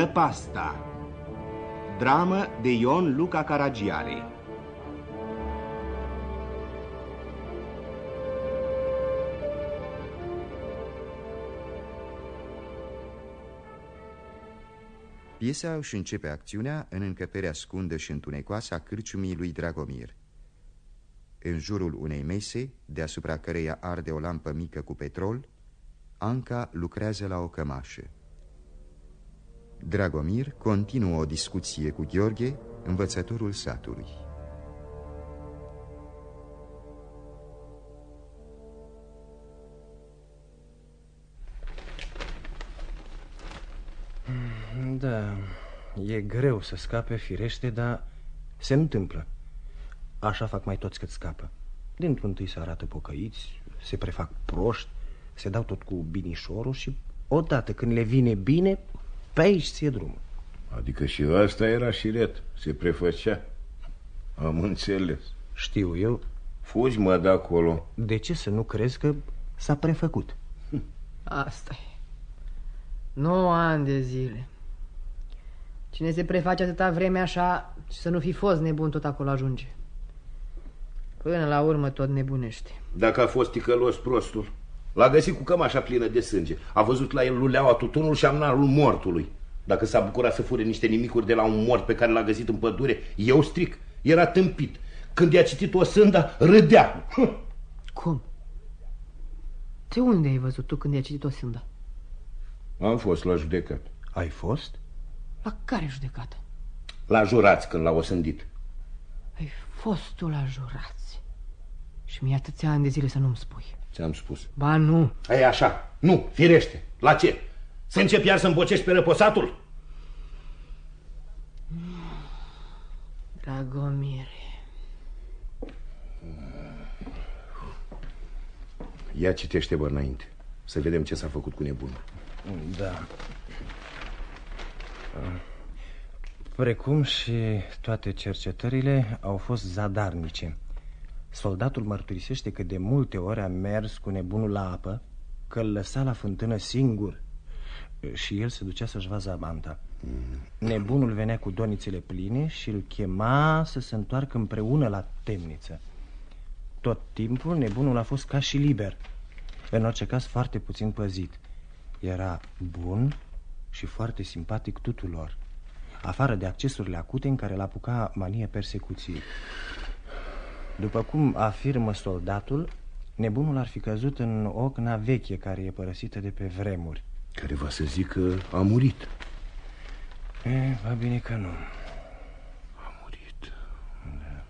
Năpasta Dramă de Ion Luca Caragiale Piesa își începe acțiunea în încăperea scundă și întunecoasă a cârciumii lui Dragomir. În jurul unei mese, deasupra căreia arde o lampă mică cu petrol, Anca lucrează la o cămașă. Dragomir continuă o discuție cu Gheorghe, învățătorul satului. Da, e greu să scape, firește, dar se întâmplă. Așa fac mai toți cât scapă. Din întâi se arată pocăiți, se prefac proști, se dau tot cu binișorul și odată când le vine bine, pe aici ție drumul. Adică și asta era șiret, se prefăcea. Am înțeles. Știu eu. Fugi, mă, de acolo. De ce să nu crezi că s-a prefăcut? asta e. 9 ani de zile. Cine se preface atâta vreme așa și să nu fi fost nebun tot acolo ajunge. Până la urmă tot nebunește. Dacă a fost ticălos prostul, l-a găsit cu cămașa plină de sânge. A văzut la el luleaua tutunul și amnalul mortului. Dacă s-a bucurat să fure niște nimicuri de la un mort pe care l-a găsit în pădure, eu stric. Era tâmpit. Când i-a citit o sânda, râdea. Cum? De unde ai văzut tu când i-a citit o sânda? Am fost la judecat. Ai fost? La care judecată? La jurați când l-au osândit. Ai fost tu la jurați. Și mi-e atâția ani de zile să nu-mi spui. Ți-am spus. Ba nu. E așa. Nu, firește. La ce? Să încep iar să îmbocești pe răposatul? Dragomire. Ia citește, bă, înainte. Să vedem ce s-a făcut cu nebunul. Da. Precum și toate cercetările au fost zadarnice. Soldatul mărturisește că de multe ori a mers cu nebunul la apă, că îl lăsa la fântână singur și el se ducea să-și vaza manta. Nebunul venea cu donițele pline și îl chema să se întoarcă împreună la temniță. Tot timpul nebunul a fost ca și liber, în orice caz foarte puțin păzit. Era bun și foarte simpatic tuturor, afară de accesurile acute în care l-apuca mania persecuției. După cum afirmă soldatul, nebunul ar fi căzut în ocna veche care e părăsită de pe vremuri. Care va să zic că a murit. E, va bine că nu. A murit. Da.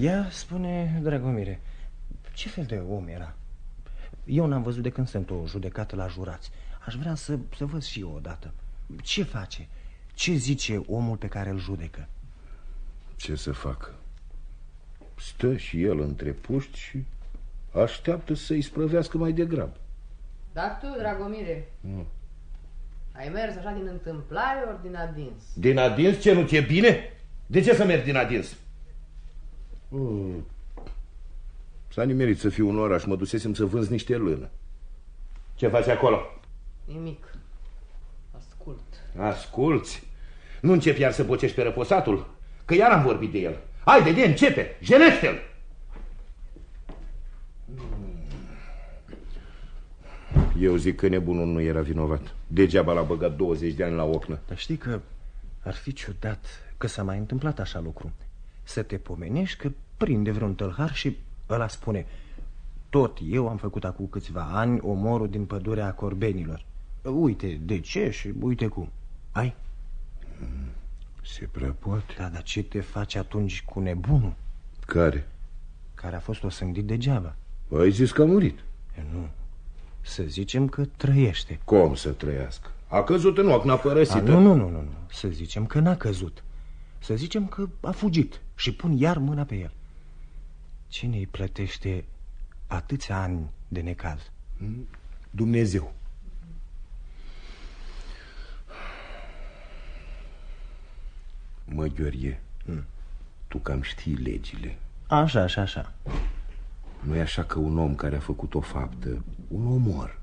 Ia spune, Dragomire, ce fel de om era? Eu n-am văzut de când sunt o judecată la jurați. Aș vrea să, să văd și eu odată. Ce face? Ce zice omul pe care îl judecă? Ce să facă? Stă și el între puști și așteaptă să-i sprăvească mai degrabă. Dar tu, Dragomire, nu. ai mers așa din întâmplare ori din adins? Din adins? Ce nu ți-e bine? De ce să mergi din adins? Uh, S-a nimerit să fiu un oraș, mă dusesem să vânz niște lână. Ce faci acolo? Nimic. Ascult. Asculți? Nu încep iar să bocești pe răposatul? Că iar am vorbit de el. Haide, de începe, jenește-l! Eu zic că nebunul nu era vinovat. Degeaba l-a băgat 20 de ani la ocnă. Dar știi că ar fi ciudat că s-a mai întâmplat așa lucru. Să te pomenești că prinde vreun tălhar și ăla spune Tot eu am făcut acum câțiva ani omorul din pădurea corbenilor. Uite de ce și uite cum. Ai? Se prea poate. Da, dar ce te faci atunci cu nebunul? Care? Care a fost osândit degeaba. Ai zis că a murit. E, nu. Să zicem că trăiește. Cum să trăiască? A căzut în ocna părăsită. A, nu, nu, nu, nu. Să zicem că n-a căzut. Să zicem că a fugit și pun iar mâna pe el. Cine îi plătește atâția ani de necaz? Dumnezeu. Mă, Gheorghe, hmm. tu cam știi legile. Așa, așa, așa. nu e așa că un om care a făcut o faptă, un omor,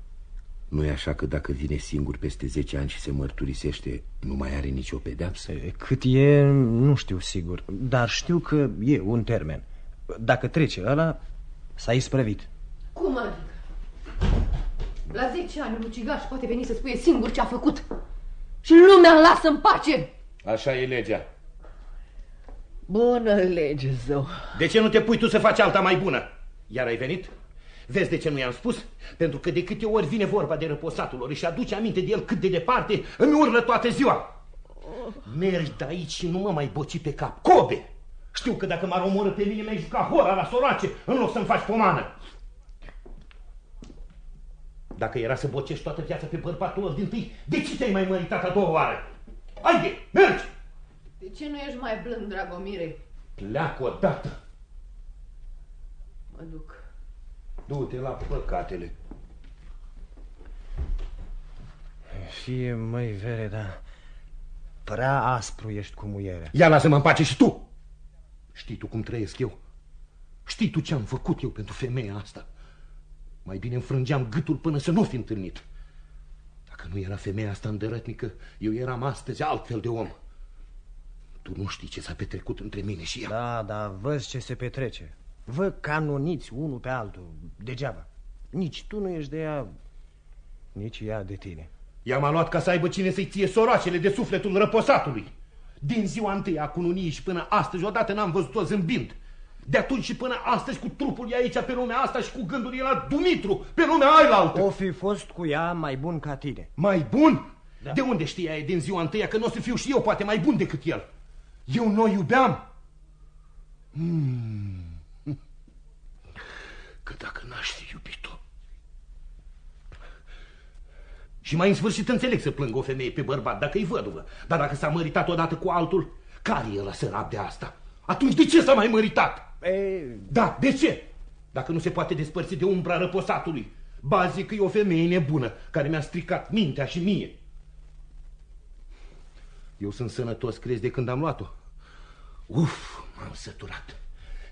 nu e așa că dacă vine singur peste 10 ani și se mărturisește, nu mai are nicio pedeapsă? Cât e, nu știu sigur, dar știu că e un termen. Dacă trece ăla, s-a isprăvit. Cum adică? La 10 ani un ucigaș poate veni să spune singur ce a făcut. Și lumea îl lasă în pace. Așa e legea. Bună lege, zău. De ce nu te pui tu să faci alta mai bună? Iar ai venit? Vezi de ce nu i-am spus? Pentru că de câte ori vine vorba de răposatul lor și aduce aminte de el cât de departe, îmi urlă toată ziua. Mergi de aici și nu mă mai boci pe cap. Cobe! Știu că dacă m-ar omoră pe mine, mi-ai jucat hora la soroace în loc să-mi faci pomană. Dacă era să bocești toată viața pe bărbatul ăla din tâi, de ce te-ai mai măritat a doua oară? Haide, mergi! De ce nu ești mai blând, Dragomire? Pleacă odată. Mă duc. Du-te la păcatele. Fie, măi, vere, dar prea aspru ești cu muierea. Ia lasă-mă în pace și tu! Știi tu cum trăiesc eu? Știi tu ce am făcut eu pentru femeia asta? Mai bine înfrângeam gâtul până să nu fi întâlnit. Dacă nu era femeia asta îndărătnică, eu eram astăzi altfel de om. Tu nu știi ce s-a petrecut între mine și ea. Da, da, văz ce se petrece. Vă canoniți unul pe altul, degeaba. Nici tu nu ești de ea, nici ea de tine. Ea m-a luat ca să aibă cine să-i ție soroacele de sufletul răposatului. Din ziua întâi a cununiei și până astăzi, odată n-am văzut-o zâmbind. De atunci și până astăzi cu trupul ei aici pe lumea asta și cu gândurile la Dumitru pe lumea ailaltă. O fi fost cu ea mai bun ca tine. Mai bun? Da. De unde știa ea din ziua întâia că nu o să fiu și eu poate mai bun decât el? Eu nu o iubeam. Hmm. Că dacă n-aș fi iubit-o... Și mai în sfârșit înțeleg să plângă o femeie pe bărbat dacă-i văduvă. Dar dacă s-a măritat odată cu altul, care e la sărab de asta? Atunci de ce s-a mai măritat? E... Da, de ce? Dacă nu se poate despărți de umbra răposatului. Ba zic că e o femeie nebună care mi-a stricat mintea și mie. Eu sunt sănătos, crezi, de când am luat-o? Uf, m-am săturat.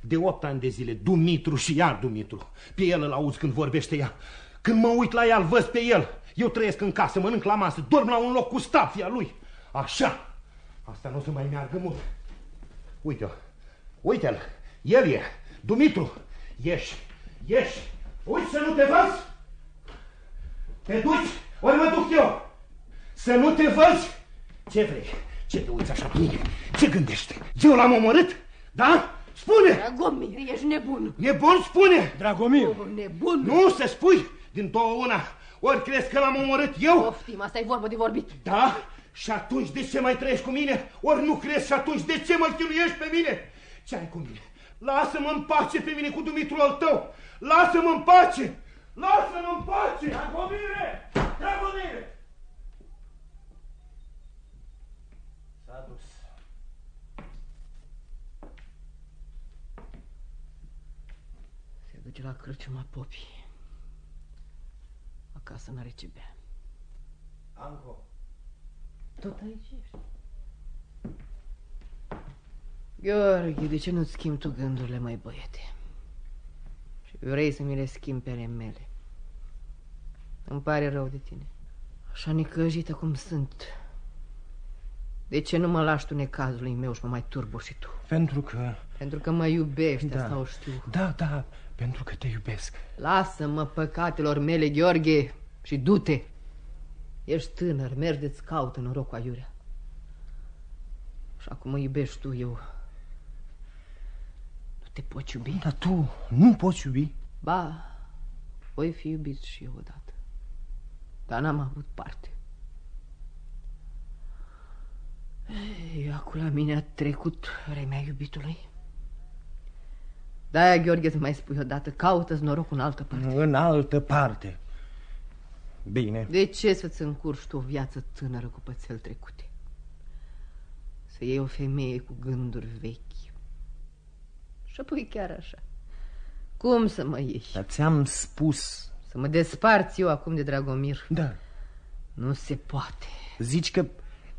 De opt ani de zile, Dumitru și iar Dumitru. Pe el îl auzi când vorbește ea. Când mă uit la ea, îl văd pe el. Eu trăiesc în casă, mănânc la masă, dorm la un loc cu stafia lui. Așa. Asta nu o să mai meargă mult. Uite-o. Uite-l. El e. Dumitru. Ieși. Ieși. Uite să nu te văzi. Te duci, ori mă duc eu. Să nu te văzi. Ce vrei? Ce te uiți așa pe mine? Ce gândești? Eu l-am omorât? Da? Spune! Dragomir, ești nebun. Nebun, spune! Dragomir! Oh, nebun! Nu, să spui! Din două una. Ori crezi că l-am omorât eu? Poftim, asta e vorbă de vorbit. Da? Și atunci de ce mai trăiești cu mine? Ori nu crezi și atunci de ce mă chinuiești pe mine? Ce ai cu mine? Lasă-mă în pace pe mine cu Dumitru al tău! Lasă-mă în pace! Lasă-mă în pace! Dragomire! Dragomire! S-a dus. Se duce la cârciuma popii. Acasă n-are ce bea. Anco. Tot aici ești. Gheorghe, de ce nu-ți schimbi tu gândurile, mai băiete? Și vrei să mi le schimbi pe ale mele. Îmi pare rău de tine. Așa necăjită cum sunt. De ce nu mă lași tu necazului meu și mă mai turbo și tu? Pentru că... Pentru că mă iubești, Da. asta o știu. Da, da, pentru că te iubesc. Lasă-mă păcatelor mele, Gheorghe, și du-te. Ești tânăr, mergi de-ți caută norocul aiurea. Și acum mă iubești tu, eu. Nu te poți iubi? Dar tu nu poți iubi? Ba, voi fi iubit și eu odată. Dar n-am avut parte. Ei, acum la mine a trecut vremea iubitului. Da, Gheorghe, să mai spui odată, caută-ți norocul în altă parte. În altă parte. Bine. De ce să-ți încurci tu o viață tânără cu pățel trecute? Să iei o femeie cu gânduri vechi. Și apoi chiar așa. Cum să mă ieși? Dar ți-am spus. Să mă desparți eu acum de Dragomir? Da. Nu se poate. Zici că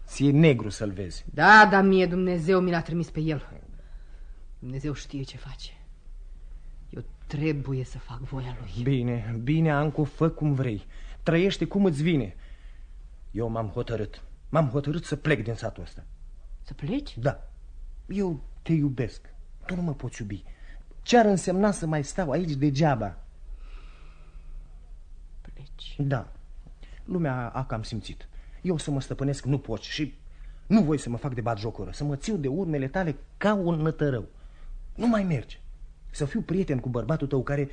ți-e negru să-l vezi. Da, dar mie Dumnezeu mi l-a trimis pe el. Dumnezeu știe ce face. Eu trebuie să fac voia lui. Bine, bine, Ancu, fă cum vrei. trăiește cum îți vine. Eu m-am hotărât. M-am hotărât să plec din satul ăsta. Să pleci? Da. Eu te iubesc. Tu nu mă poți iubi. Ce ar însemna să mai stau aici degeaba? Pleci. Da. Lumea a cam simțit. Eu să mă stăpânesc nu pot și nu voi să mă fac de bat jocură, să mă țiu de urmele tale ca un nătărău. Nu mai merge. Să fiu prieten cu bărbatul tău care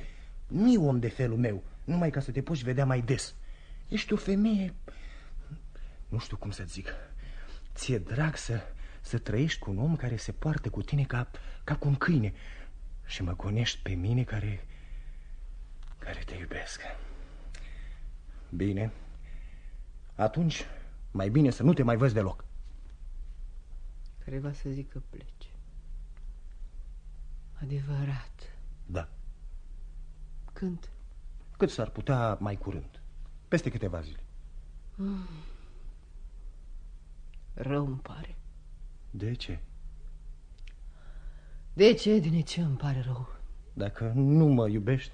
nu e om de felul meu, numai ca să te poți vedea mai des. Ești o femeie... Nu știu cum să zic. Ți-e drag să, să trăiești cu un om care se poartă cu tine ca, ca cu un câine și mă gonești pe mine care... care te iubesc. Bine. Atunci, mai bine să nu te mai văz deloc. Care va să zic că pleci. Adevărat. Da. Când? Cât s-ar putea mai curând. Peste câteva zile. Rău îmi pare. De ce? De ce, din ce îmi pare rău? Dacă nu mă iubești,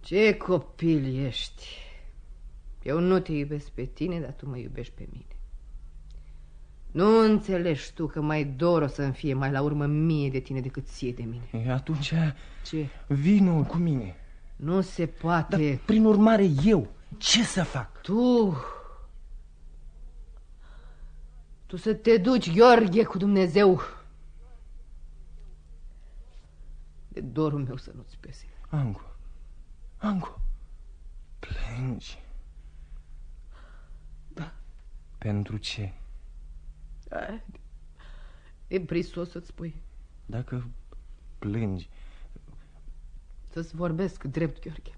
Ce copil ești. Eu nu te iubesc pe tine, dar tu mă iubești pe mine. Nu înțelegi tu că mai dor o să-mi fie mai la urmă mie de tine decât ție de mine. e, atunci Ce? vino cu mine. Nu se Dar, poate. prin urmare, eu, ce să fac? Tu... Tu să te duci, Gheorghe, cu Dumnezeu. De dorul meu să nu-ți pese. Angu, Angu, plângi. Da. Pentru ce? Ai, E prisos să-ți spui. Dacă plângi, Să-ți vorbesc drept, Gheorghe.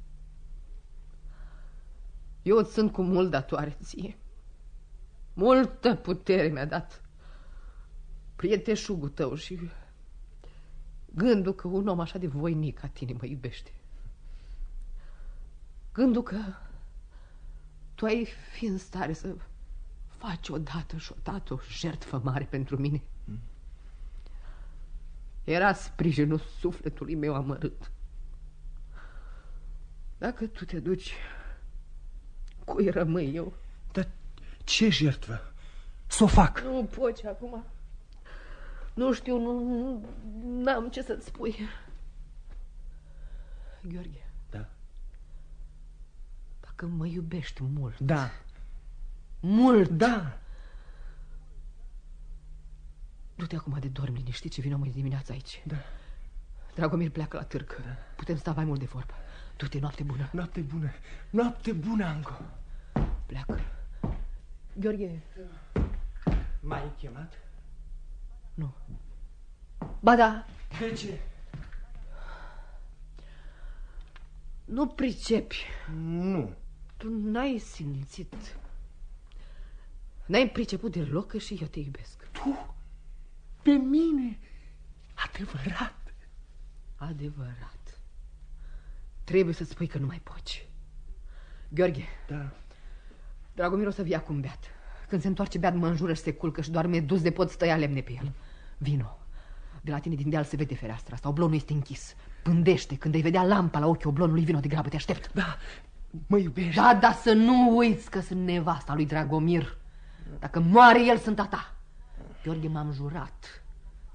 Eu îți sunt cu mult datoare ție. Multă putere mi-a dat prieteșugul tău și gândul că un om așa de voinic ca tine mă iubește. Gândul că tu ai fi în stare să faci odată și odată o jertfă mare pentru mine. Era sprijinul sufletului meu amărât. Dacă tu te duci, cui rămâi eu? dar ce jertfă? Să o fac. Nu poți acum. Nu știu, nu, nu n-am ce să-ți spui. Gheorghe, Da. dacă mă iubești mult, Da, mult, da. du-te acum de dormi liniștit și vină mâine dimineața aici. Da. Dragomir pleacă la târg. Putem sta mai mult de vorbă. Du-te, noapte bună. Noapte bună, noapte bună, Angu. Pleacă. Gheorghe, M-ai chemat? nu. Ba da, De ce? nu pricepi. Nu. Tu n-ai simțit. N-ai priceput deloc că și eu te iubesc. Tu? Pe mine? Adevărat? Adevărat. Trebuie să spui că nu mai poți. Gheorghe, Da. Dragomir o să vii acum beat. Când se întoarce beat, mă înjură și se culcă și doar dus de pot stăia lemne pe el. Vino. De la tine din deal se vede fereastra asta. Oblonul este închis. Pândește. Când ai vedea lampa la ochiul oblonului, vino de grabă, te aștept. Da, mă iubești. Da, dar să nu uiți că sunt nevasta lui Dragomir. Dacă moare el, sunt a ta. Gheorghe, m-am jurat.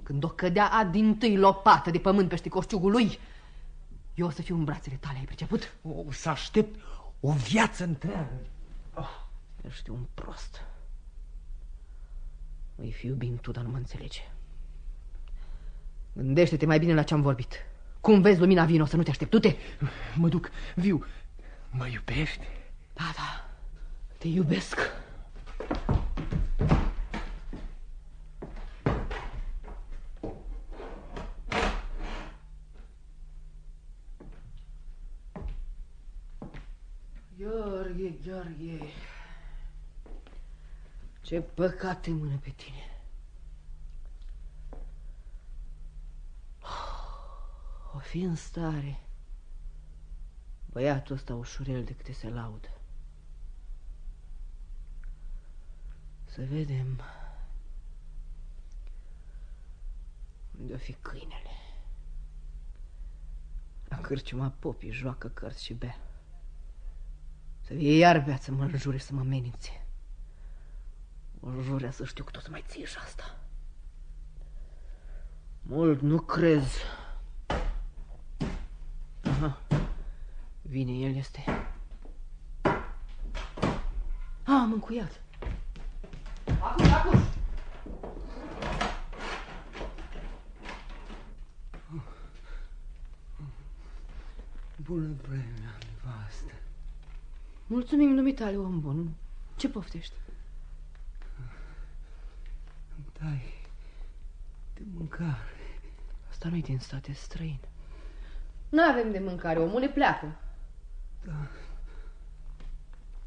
Când o cădea din tâi lopată de pământ peste coșciugul lui, eu o să fiu în brațele tale, ai priceput? O să aștept o viață întreagă. Ești un prost. Îi fi iubim tu, dar nu mă înțelege. Gândește-te mai bine la ce am vorbit. Cum vezi lumina vino, să nu te aștept, du-te. Mă duc, viu. Mă iubești? Da, da, te iubesc. Gheorghe, Gheorghe, ce păcat te mână pe tine. O fi în stare băiatul ăsta ușurel de câte se laudă. Să vedem unde o fi câinele. La cârciuma popii joacă cărți și bea. Să fie iar bea să mă înjure să mă amenințe. O jurea să știu că tot să mai ții și asta. Mult nu crezi. Aha. Vine el este. A, am încuiat. Acum, acum. Bună vremea, nevastă. Mulțumim dumitale, om bun. Ce poftești? Îmi dai de mâncare. Asta nu-i din state străin. Nu avem de mâncare, omule, pleacă. Da.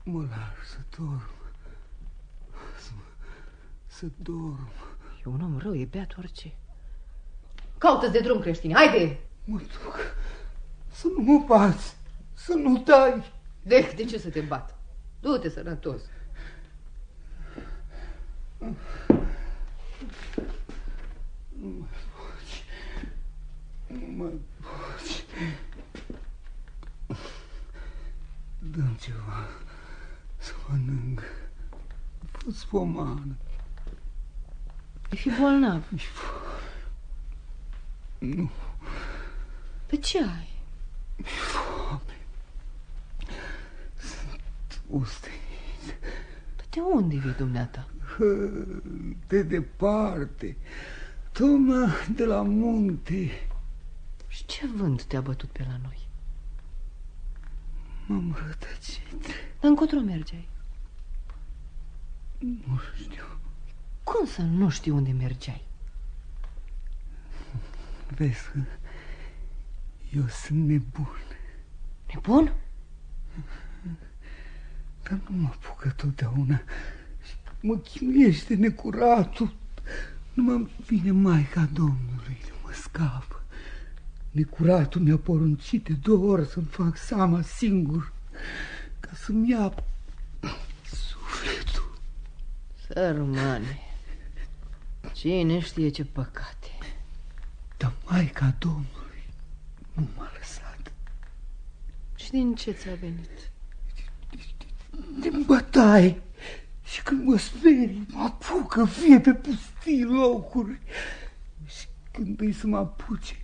Mă las să dorm. Să, să dorm. E un om rău, e beat orice. Caută-ți de drum creștini, haide! Mă duc. Să nu mă bați. Să nu dai. De, de ce să te bat? Du-te sănătos. Nu mai poți. Nu mai poți. Dăm ceva să mănânc. Fă-ți pomană. E fi bolnav. Nu, Pe ce ai? foame. Sunt ostenit. Pe de unde vii dumneata? De departe. Tocmai de la munte. Și ce vânt te-a bătut pe la noi? M-am rătăcit. Dar încotro mergeai? Nu știu. Cum să nu știi unde mergeai? Vezi că eu sunt nebun. Nebun? Dar nu mă apucă totdeauna. Și Mă chinuiește necuratul. Nu mă vine Maica Domnului de mă scapă. Necuratul mi-a poruncit de două ori să-mi fac seama singur ca să-mi ia sufletul. Sărmane, cine știe ce păcate. Dar Maica Domnului nu m-a lăsat. Și din ce ți-a venit? Din bătaie. Și când mă sperii, mă apucă fie pe pustii locuri. Și când îi să mă apuce,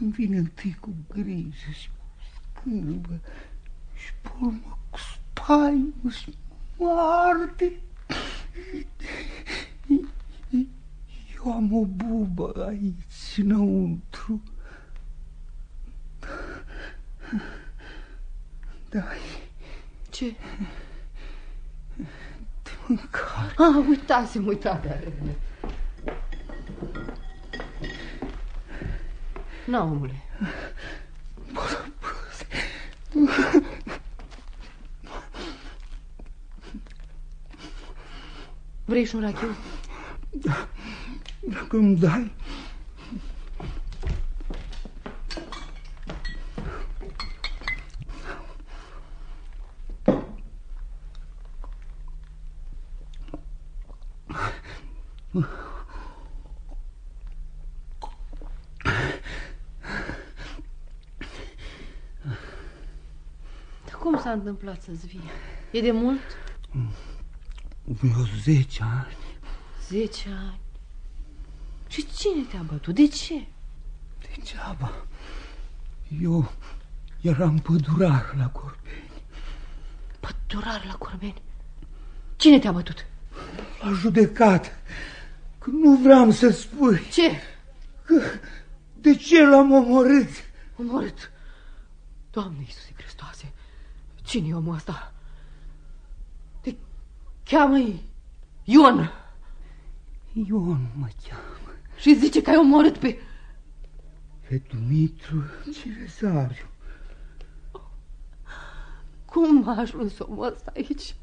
îmi vine întâi cu grijă și cu scârbă și pe urmă cu spaimă și mă arde. Eu am o bubă aici înăuntru. Da, Ce? mâncare. Ah, uitasem, uitat de Na, omule, vrei și un rachiu? Dacă îmi dai, Dar cum s-a întâmplat să-ți vie? E de mult? vreo zece ani, Zece ani. Și cine te-a bătut? De ce? degeaba. Eu eram pădurar la Corbeni. Pădurar la Corbeni. Cine te-a bătut? La judecat. Că nu vreau să spui. Ce? De ce l-am omorât? Omorât. Doamne Iisuse Hristoase, cine e omul ăsta? Te cheamă Ion Ion mă cheamă. și zice că ai omorât pe... Pe Dumitru Cirezariu. Cum a ajuns omul ăsta aici?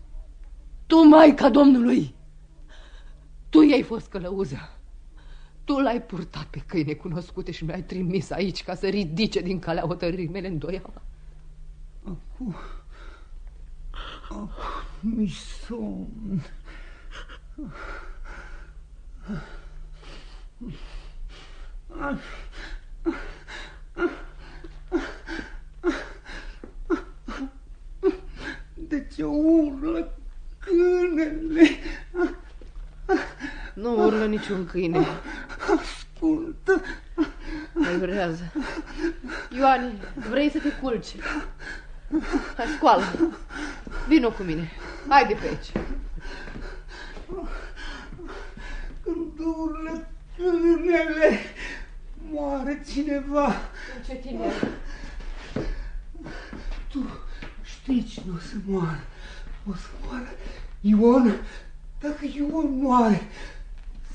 Tu, Maica Domnului! Tu i-ai fost călăuză. Tu l-ai purtat pe căi necunoscute și mi-ai trimis aici ca să ridice din calea hotărârii mele îndoiala. Acum... Acum mi somn. De ce urlă câinele. Nu urlă niciun câine. Ascultă. Mai vrează. Ioane, vrei să te culci? Hai, scoală. Vino cu mine. Hai de pe aici. Când urlă câinele, moare cineva. Ce tine? Tu știi cine o să moară. O să moară Ion. Dacă Ion moare,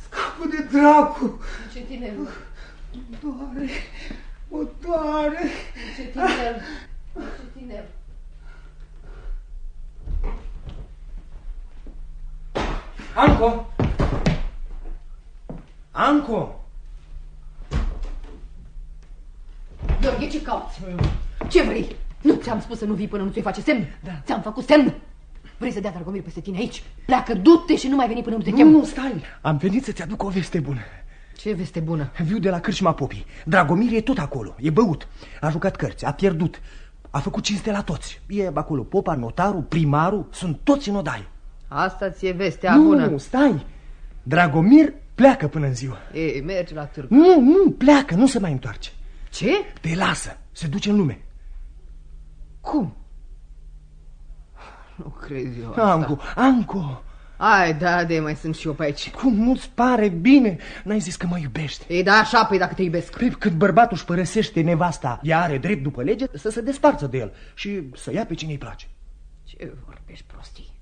scapă de dracu. Ce tine? Doare, mă doare. Ce tine? Ce tine? Anco! Anco! Gheorghe, ce cauți? Ce vrei? Nu ți-am spus să nu vii până nu ți-o face semn? Da. Ți-am făcut semn? Vrei să dea Dragomir peste tine aici? Pleacă, du-te și nu mai veni până nu te chem. Nu, stai! Am venit să-ți aduc o veste bună. Ce veste bună? Viu de la cârșma popii. Dragomir e tot acolo. E băut. A jucat cărți, a pierdut. A făcut cinste la toți. E acolo popa, notarul, primarul, sunt toți în odaie. Asta ți-e vestea nu, bună. Nu, stai! Dragomir pleacă până în ziua. E, merge la târg. Nu, nu, pleacă, nu se mai întoarce. Ce? Te lasă, se duce în lume. Cum? Nu cred eu asta. Ancu, Ancu, Ai, da, de mai sunt și eu pe aici. cum nu-ți pare bine? N-ai zis că mă iubești. Ei, da, așa, păi dacă te iubesc. Păi, Cât bărbatul își părăsește nevasta, ea are drept după lege să se desparță de el și să ia pe cine îi place. Ce vorbești prostii?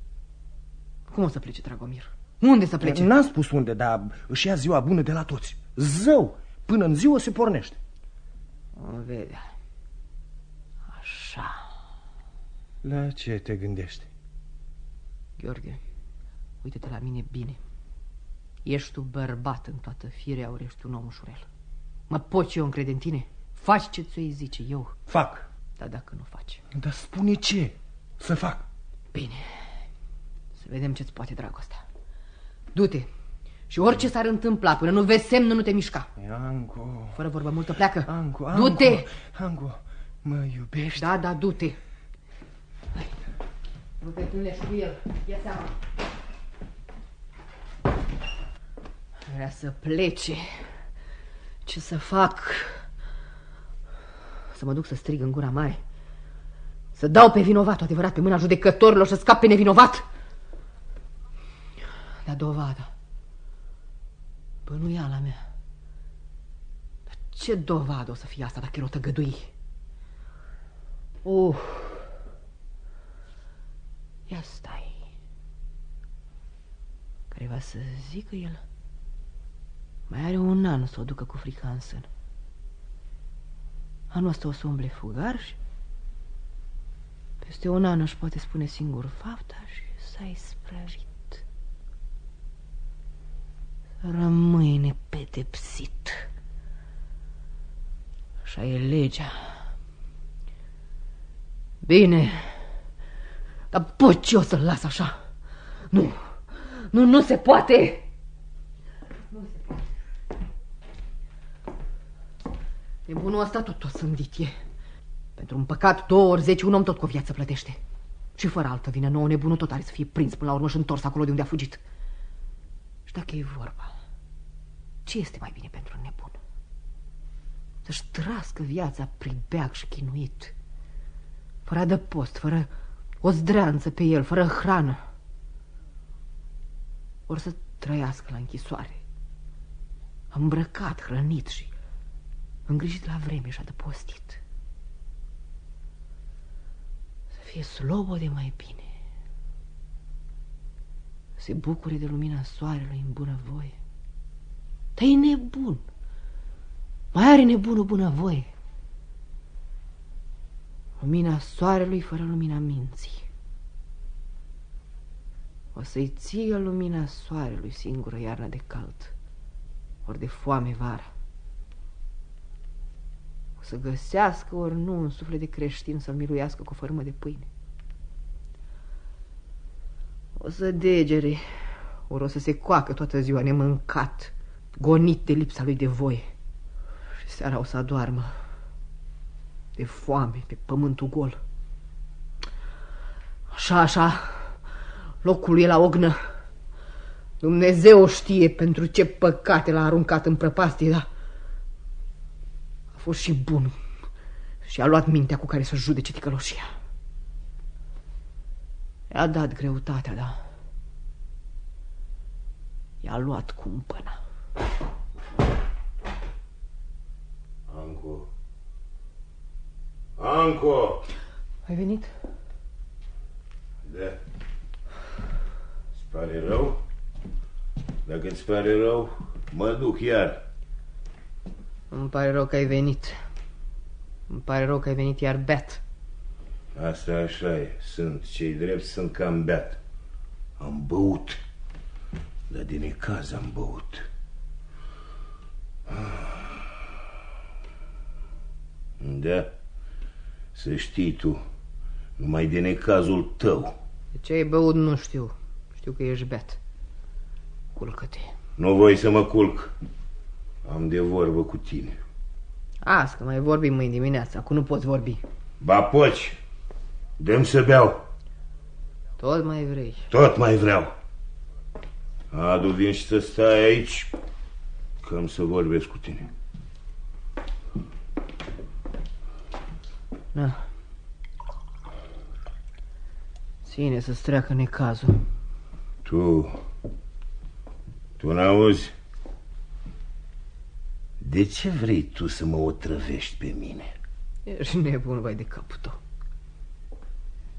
Cum o să plece Dragomir? Unde să plece? N-am spus unde, dar își ia ziua bună de la toți. Zău, până în ziua se pornește. O vedea. Așa. La ce te gândești? Gheorghe, uite-te la mine bine. Ești tu bărbat în toată firea, ori ești un om ușurel. Mă pot eu încrede în tine? Faci ce ți-o zice eu, Fac. dar dacă nu faci... Dar spune ce să fac. Bine, să vedem ce-ți poate dragostea. Du-te și orice s-ar întâmpla, până nu vezi semnul, nu te mișca. Ancu, Fără vorbă multă, pleacă. Ancu, Ancu. Du-te! Ancu, mă iubești? Da, da, du-te. Hai, Nu te întâlnești cu el, ia seama. Vrea să plece. Ce să fac? Să mă duc să strig în gura mare. Să dau pe vinovatul adevărat pe mâna judecătorilor și să scap pe nevinovat. Dar dovada. Bănuiala mea. Dar ce dovadă o să fie asta dacă el o tăgădui? Uh. Ia stai. Care va să zică el? Mai are un an să o ducă cu frica în sân. Anul ăsta o să umble fugarș și peste un an își poate spune singur fapta și s-a isprăvit. Rămâi nepedepsit. Așa e legea. Bine, dar pot ce o să-l las așa? Nu, nu, nu se poate! Nu se poate. Nebunul ăsta tot o sândit e. Pentru un păcat, două ori zece, un om tot cu o viață plătește. Și fără altă vină nouă, nebunul tot are să fie prins până la urmă și întors acolo de unde a fugit. Și dacă e vorba, ce este mai bine pentru un nebun? Să-și trăscă viața pribeag și chinuit, fără adăpost, fără o zdreanță pe el, fără hrană. Or să trăiască la închisoare, îmbrăcat, hrănit și îngrijit la vreme și adăpostit. Să fie slobode mai bine. Să se bucure de lumina soarelui în bună voie. Dar e nebun. Mai are nebunul bună voie. Lumina soarelui fără lumina minții. O să-i ție lumina soarelui singură iarnă de cald, ori de foame vara. O să găsească ori nu un suflet de creștin să-l miluiască cu o fărâmă de pâine. O să degere, ori o să se coacă toată ziua nemâncat, gonit de lipsa lui de voie. Și seara o să adoarmă de foame pe pământul gol. Așa, așa, locul e la ognă. Dumnezeu știe pentru ce păcate l-a aruncat în prăpastie, dar a fost și bun și a luat mintea cu care să judece ticăloșia. I-a dat greutatea, da. I-a luat cumpăna. Anco. Anco! Ai venit? Da. Îți pare rău? Dacă îți pare rău, mă duc iar. Îmi pare rău că ai venit. Îmi pare rău că ai venit iar beat. Asta așa e. Sunt cei drept, sunt cam beat. Am băut. Dar din ecaz am băut. Da, să știi tu, numai de necazul tău. De ce ai băut nu știu. Știu că ești beat. Culcă-te. Nu voi să mă culc. Am de vorbă cu tine. Azi, că mai vorbim mâine dimineața. Acum nu poți vorbi. Ba poci, dăm să beau. Tot mai vrei. Tot mai vreau. Adu vin și să stai aici, că am să vorbesc cu tine. Na. Ține să-ți treacă necazul. Tu, tu n-auzi? De ce vrei tu să mă otrăvești pe mine? Ești nebun, vai de capul tău.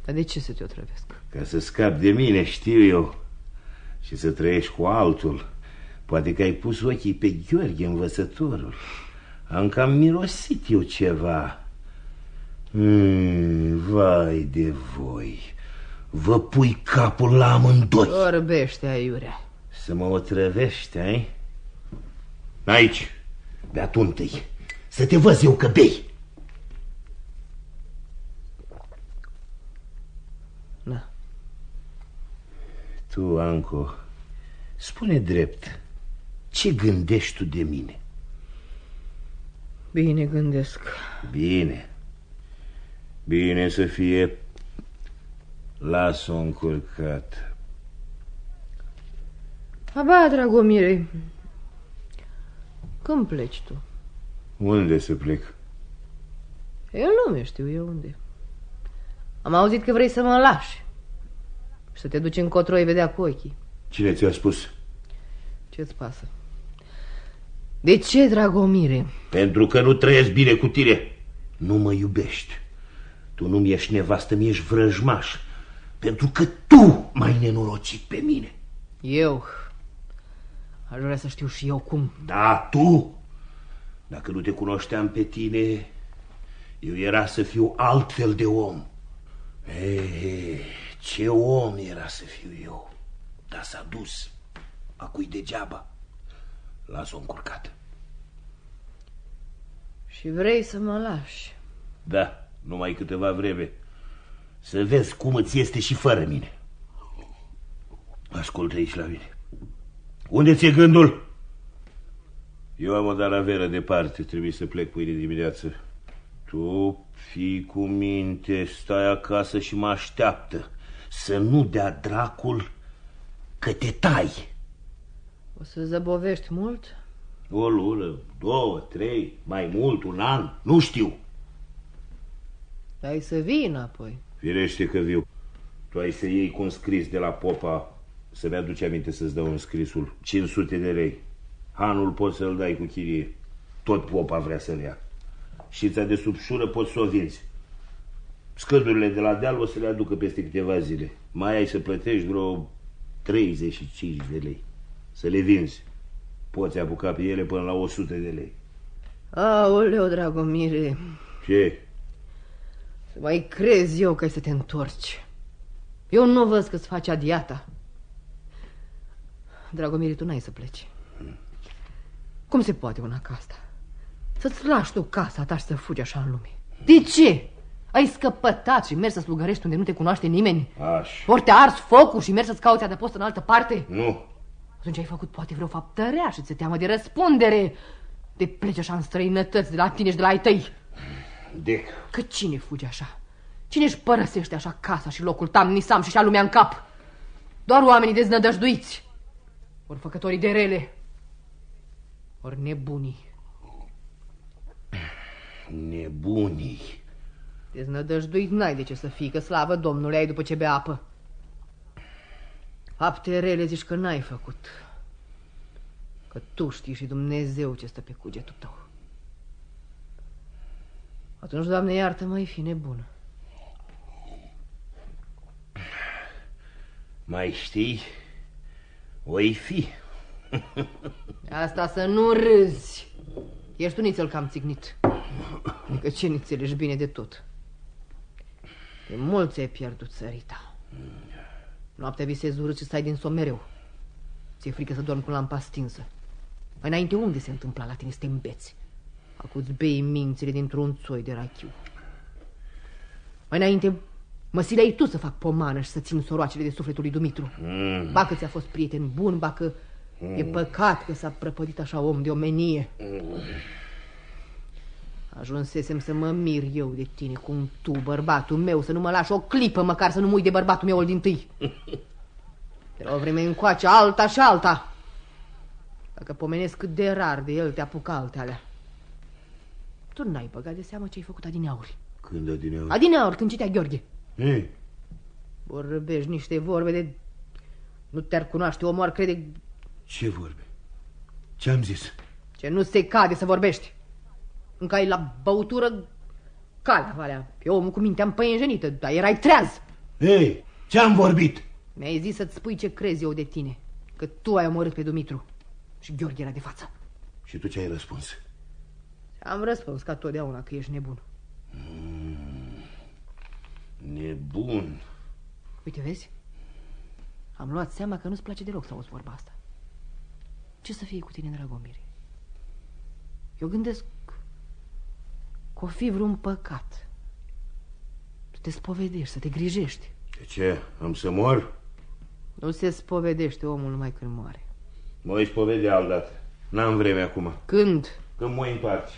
Dar de ce să te otrăvesc? Ca să scapi de mine, știu eu, și să trăiești cu altul. Poate că ai pus ochii pe Gheorghe, învățătorul. Am cam mirosit eu ceva. Mm, vai de voi, vă pui capul la amândoi. Vorbește, aiurea. Să mă otrăvești, ai? Aici, de atunci, să te văz eu că bei. Na. Tu, Anco, spune drept, ce gândești tu de mine? Bine gândesc. Bine. Bine să fie. Las-o încurcat. Aba, Dragomire, când pleci tu? Unde să plec? Eu nu mai știu eu unde. Am auzit că vrei să mă lași. Și să te duci încotro îi vedea cu ochii. Cine ți-a spus? Ce-ți pasă? De ce, Dragomire? Pentru că nu trăiesc bine cu tine. Nu mă iubești. Tu nu-mi ești nevastă, mi ești vrăjmaș. Pentru că tu m-ai nenorocit pe mine. Eu? Aș vrea să știu și eu cum. Da, tu. Dacă nu te cunoșteam pe tine, eu era să fiu altfel de om. Ei, ce om era să fiu eu. Dar s-a dus. Acui degeaba. Las-o încurcată. Și vrei să mă lași? Da, numai câteva vreme. Să vezi cum îți este și fără mine. Ascultă aici la mine. Unde ți-e gândul? Eu am o daraveră departe, trebuie să plec mâine dimineață. Tu fii cu minte, stai acasă și mă așteaptă. Să nu dea dracul că te tai. O să zăbovești mult? O lună, două, trei, mai mult, un an, nu știu. Ai să vii înapoi. Firește că viu. Tu ai să iei cu un scris de la popa să-mi aduce aminte să-ți dau un scrisul. 500 de lei. Hanul poți să-l dai cu chirie. Tot popa vrea să-l ia. Și ți de subșură poți să o vinzi. Scădurile de la deal o să le aducă peste câteva zile. Mai ai să plătești vreo 35 de lei. Să le vinzi. Poți apuca pe ele până la 100 de lei. Aoleu, Dragomire, Ce? să mai crezi eu că ai să te întorci. Eu nu văd că-ți faci adiata. Dragomire, tu n-ai să pleci. Cum se poate una ca asta? Să-ți lași tu casa ta și să fugi așa în lume. De ce? Ai scăpătat și mergi să slugărești unde nu te cunoaște nimeni? Aș. Ori te ars focul și mergi să-ți cauți adăpost în altă parte? Nu. Atunci ai făcut poate vreo faptă rea și ți-e teamă de răspundere. Te pleci așa în străinătăți de la tine și de la ai tăi. Dec. Că cine fuge așa? Cine își părăsește așa casa și locul tam, nisam și-și lumea în cap? Doar oamenii deznădăjduiți, ori făcătorii de rele, ori nebunii. Nebunii. Deznădăjduit n-ai de ce să fii, că slavă Domnului ai după ce bea apă. Fapte rele zici că n-ai făcut. Că tu știi și Dumnezeu ce stă pe cugetul tău. Atunci, Doamne, iartă mai fi nebună. Mai știi? Oi fi. Asta să nu râzi. Ești tu nițel cam țignit. Adică ce înțelegi bine de tot. De mulți ai pierdut țărita. Noaptea visezi urât și stai din somn mereu. Ți-e frică să dormi cu lampa stinsă. Mai înainte unde se întâmpla la tine să te îmbeți? Acuți bei mințile dintr-un țoi de rachiu. Mai înainte mă sileai tu să fac pomană și să țin soroacele de sufletul lui Dumitru. Mm. Ba că ți-a fost prieten bun, ba că mm. e păcat că s-a prăpădit așa om de omenie. Mm. Ajunsesem să mă mir eu de tine, cum tu, bărbatul meu, să nu mă lași o clipă, măcar să nu mă uit de bărbatul meu din tâi. De la o vreme încoace, alta și alta. Dacă pomenesc cât de rar de el te apucă alte alea. Tu n-ai băgat de seamă ce ai făcut adineauri. Când adineauri? Adineauri, când citea Gheorghe. Ei? Vorbești niște vorbe de... Nu te-ar cunoaște, omul ar crede... Ce vorbe? Ce-am zis? Ce nu se cade să vorbești. Încă ai la băutură calea, valea, pe omul cu mintea împăienjenită, dar erai treaz. Ei, ce-am vorbit? Mi-ai zis să-ți spui ce crezi eu de tine, că tu ai omorât pe Dumitru și Gheorghe era de față. Și tu ce ai răspuns? Am răspuns ca totdeauna că ești nebun. Mm, nebun. Uite, vezi? Am luat seama că nu-ți place deloc să auzi vorba asta. Ce să fie cu tine, Dragomir? Eu gândesc că o fi vreun păcat. Să te spovedești, să te grijești. De ce? Am să mor? Nu se spovedește omul numai când moare. Mă îi spovede altdată. N-am vreme acum. Când? Când mă întoarce.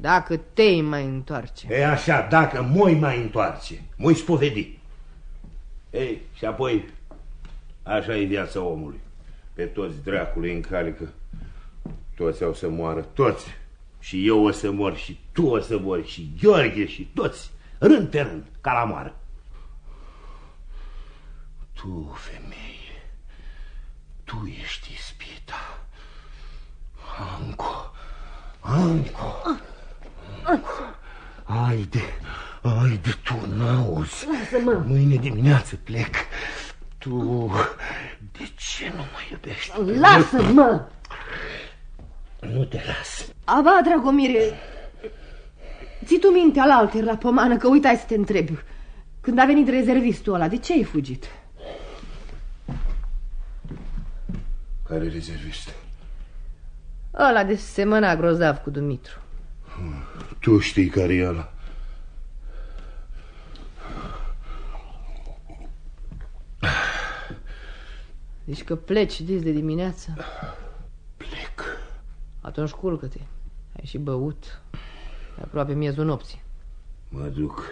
Dacă te mai întoarce. E așa, dacă moi mai întoarce, moi spovedi. Ei, și apoi, așa e viața omului. Pe toți dracului în calică. Toți au să moară, toți. Și eu o să mor, și tu o să mori, și Gheorghe, și toți. Rând pe rând, ca la moară. Tu, femeie, tu ești ispita. Anco, Anco. Haide, haide, tu n-auzi. Lasă-mă. Mâine dimineață plec. Tu, de ce nu mă iubești? Lasă-mă! Nu te las. Aba, Dragomire, ții tu minte alaltă la pomană că uitai să te întrebi. Când a venit rezervistul ăla, de ce ai fugit? Care rezervist? Ăla de semăna grozav cu Dumitru. Tu știi care e ăla. Zici că pleci dis de dimineață? Plec. Atunci culcă-te. Ai și băut. E aproape miezul nopții. Mă duc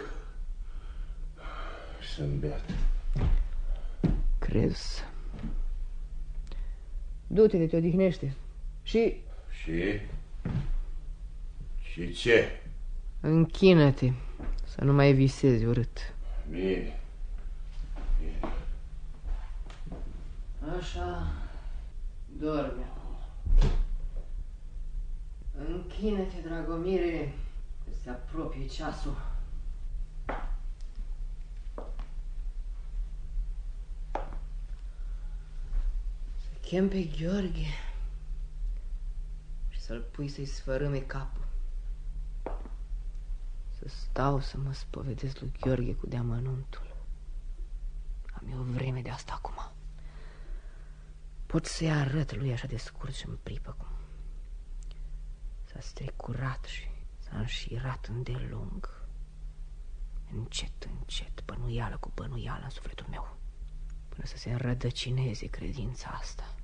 să-mi beat. Crezi. Du-te de te odihnește. Și Și? Și ce? închină-te. Să nu mai visezi urât. Bine. Așa, dorme. Închină-te, Dragomire, că se apropie ceasul. Să chem pe Gheorghe și să-l pui să-i sfărâme capul. Să stau să mă spovedesc lui Gheorghe cu deamănuntul. Am eu vreme de asta acum. Pot să-i arăt lui așa de scurt și în pripă cum s-a strecurat și s-a înșirat îndelung. Încet, încet, bănuială cu bănuială în sufletul meu, până să se înrădăcineze credința asta,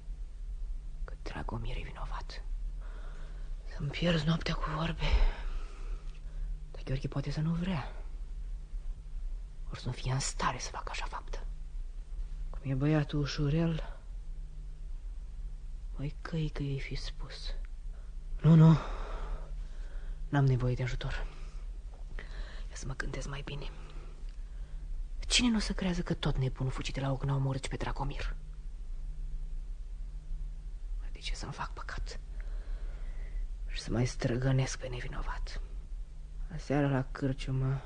că Dragomir e vinovat. Să-mi pierzi noaptea cu vorbe, dar Gheorghe poate să nu vrea. Ori să nu fie în stare să facă așa faptă. Cum e băiatul ușurel, Păi căi că i fi spus. Nu, nu, n-am nevoie de ajutor. Ia să mă gândesc mai bine. Cine nu să creează că tot nebunul fugit de la ognă omorât pe Dragomir? De ce să-mi fac păcat? Și să mai străgănesc pe nevinovat. Aseară la cârciumă,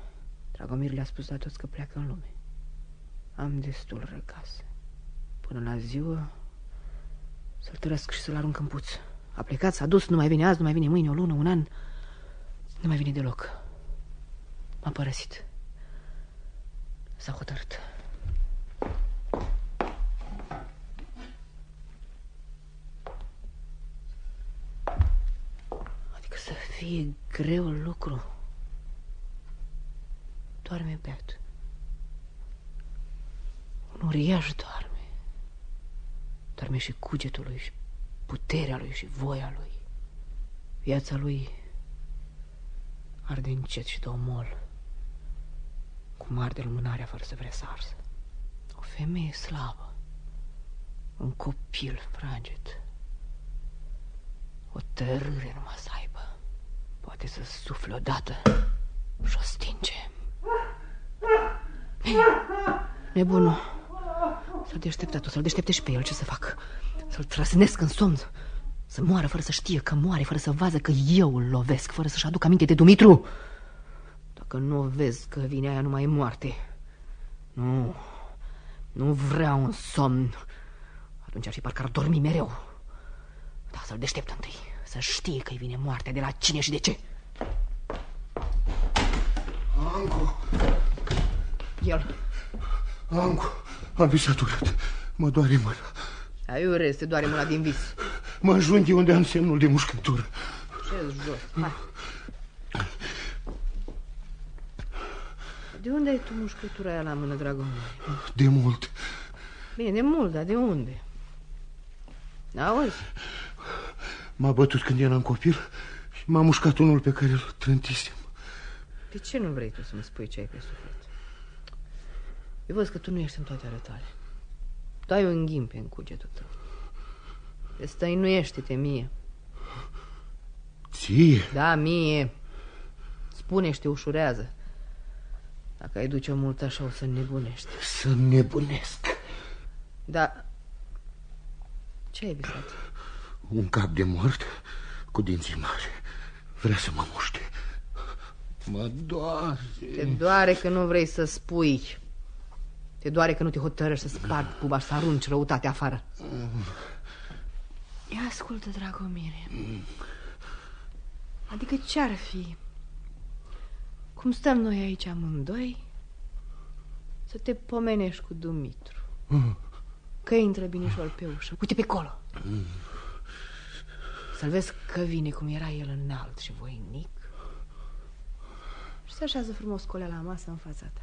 Dragomir le-a spus la toți că pleacă în lume. Am destul răgaz. Până la ziua să-l tărăsc și să-l arunc în puț. A plecat, s-a dus, nu mai vine azi, nu mai vine mâine, o lună, un an. Nu mai vine deloc. M-a părăsit. S-a hotărât. Adică să fie greu lucru. Doarme beat. Un uriaș doarme. Doarme și cugetul lui, și puterea lui, și voia lui. Viața lui arde încet și domol, cum arde lumânarea fără să vrea să arsă. O femeie slabă, un copil fraged, o tărâre numai să aibă. Poate să sufle odată și o stinge. Nebunul. Să-l deștepte să-l deștepte și pe el, ce să fac? Să-l trăsnesc în somn, să moară fără să știe că moare, fără să vază că eu îl lovesc, fără să-și aduc aminte de Dumitru. Dacă nu vezi că vine aia numai moarte. Nu, nu vreau un somn. Atunci ar fi parcă ar dormi mereu. Da, să-l deștept întâi, să știe că-i vine moartea, de la cine și de ce. Ancu! El. Ancu! Am visat urât. Mă doare mâna. Ai urât, te doare mâna din vis. Mă înjunghi unde am semnul de mușcătură. ce jos, hai. De unde ai tu mușcătura aia la mână, dragul meu? De mult. Bine, de mult, dar de unde? Auzi? M-a bătut când eram copil și m-a mușcat unul pe care îl trântisem. De ce nu vrei tu să-mi spui ce ai pe suflet? Eu văd că tu nu ești în toate ale tale. Tu ai un ghimpe în cugetul tău. Destăinuiește-te mie. Ție? Da, mie. Spune și te ușurează. Dacă ai duce mult așa, o să nebunești. Să nebunesc. Da. Ce ai visat? Un cap de mort cu dinții mari. Vrea să mă muște. Mă doare. Te doare că nu vrei să spui. Te doare că nu te hotărăști să spargi puba și să arunci răutate afară. Ia ascultă, Dragomire. Adică ce-ar fi? Cum stăm noi aici amândoi? Să te pomenești cu Dumitru. Că intră binișor pe ușă. Uite pe acolo. Să-l vezi că vine cum era el înalt și voinic. Și se așează frumos colea la masă în fața ta.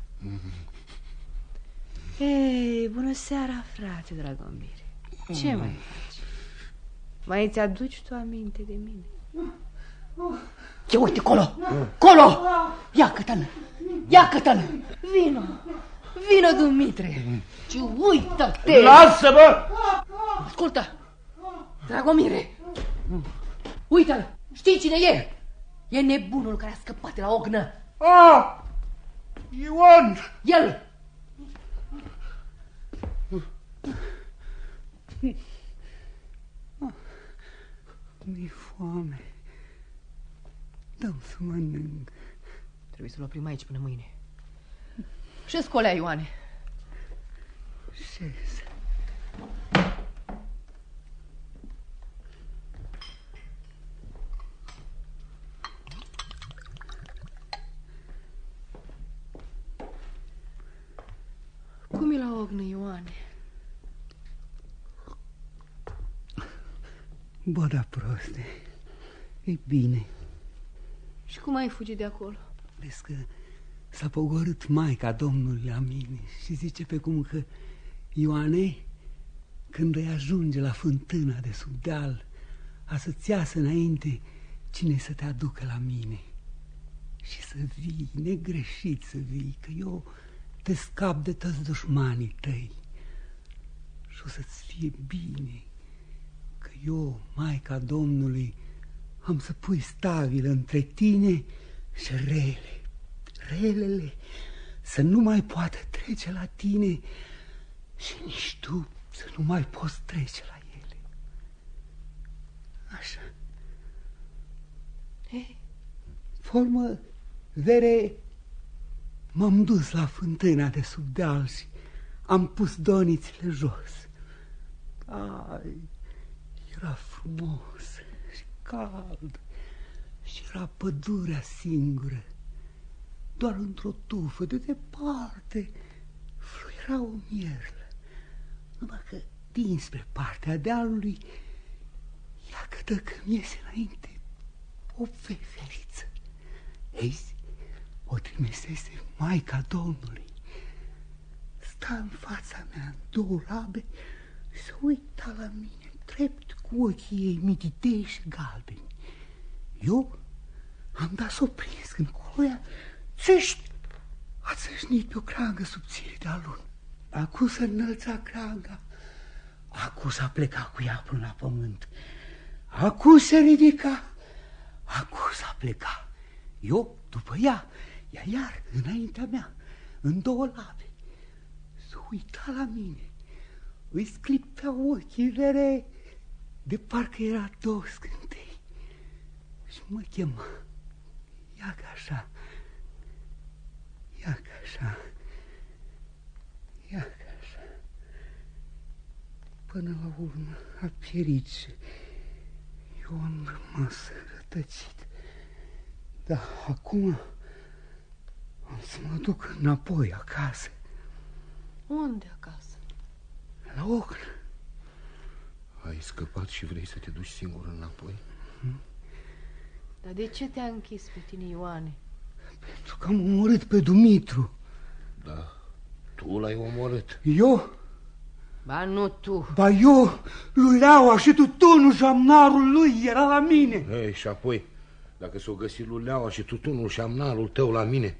Ei, bună seara, frate Dragomir. Ce mm. mai faci? Mai îți aduci tu aminte de mine? Ce uite, colo! Colo! Ia cătă Ia cătă Vino! Vino, Dumitre! Ce uită-te! Lasă-mă! Ascultă! Dragomire! Uită-l! Știi cine e? E nebunul care a scăpat de la ognă. Ah! Ion! El! Mi-e foame. Dăm să mănânc. Trebuie să-l oprim aici până mâine. Ce scolea, Ioane? Ce Cum e la ognă, Ioane? Bă, da proste. E bine. Și cum ai fugit de acolo? Vezi că s-a pogorât maica Domnului la mine și zice pe cum că Ioane, când îi ajunge la fântâna de sub deal, a să-ți iasă înainte cine să te aducă la mine și să vii, negreșit să vii, că eu te scap de toți dușmanii tăi și o să-ți fie bine că eu, Maica Domnului, am să pui stabilă între tine și rele, relele, să nu mai poată trece la tine și nici tu să nu mai poți trece la ele. Așa. Ei, Formă, vere, m-am dus la fântâna de sub deal și am pus donițile jos. Ai, era frumos și cald și era pădurea singură. Doar într-o tufă de departe fluiera o mierlă. Numai că dinspre partea dealului ea câtă că mi iese înainte o veveriță. Ei, o trimisese Maica Domnului. Sta în fața mea în două labe și se uita la mine, drept cu ochii ei mititei și galbeni. Eu am dat să o prins când coia țâști, a țâșnit pe o creangă subțire de alun. Acum să înălța creanga, acum s-a plecat cu ea până la pământ. Acum se ridica, acum s-a plecat. Eu după ea, ea iar înaintea mea, în două labe. Se uita la mine, îi sclipea ochii vere, de parcă era două scântei. Și mă chema, ia ca așa, ia ca așa, ia ca așa. Până la urmă a pierit eu am rămas rătăcit. Dar acum am să mă duc înapoi acasă, unde acasă? la ochnă. Ai scăpat și vrei să te duci singur înapoi? Dar de ce te-a închis pe tine, Ioane? Pentru că am omorât pe Dumitru. Da, tu l-ai omorât. Eu? Ba nu tu. Ba eu, luleaua și tutunul și amnarul lui era la mine. Ei, și apoi, dacă s-o găsi luleaua și tutunul și amnarul tău la mine,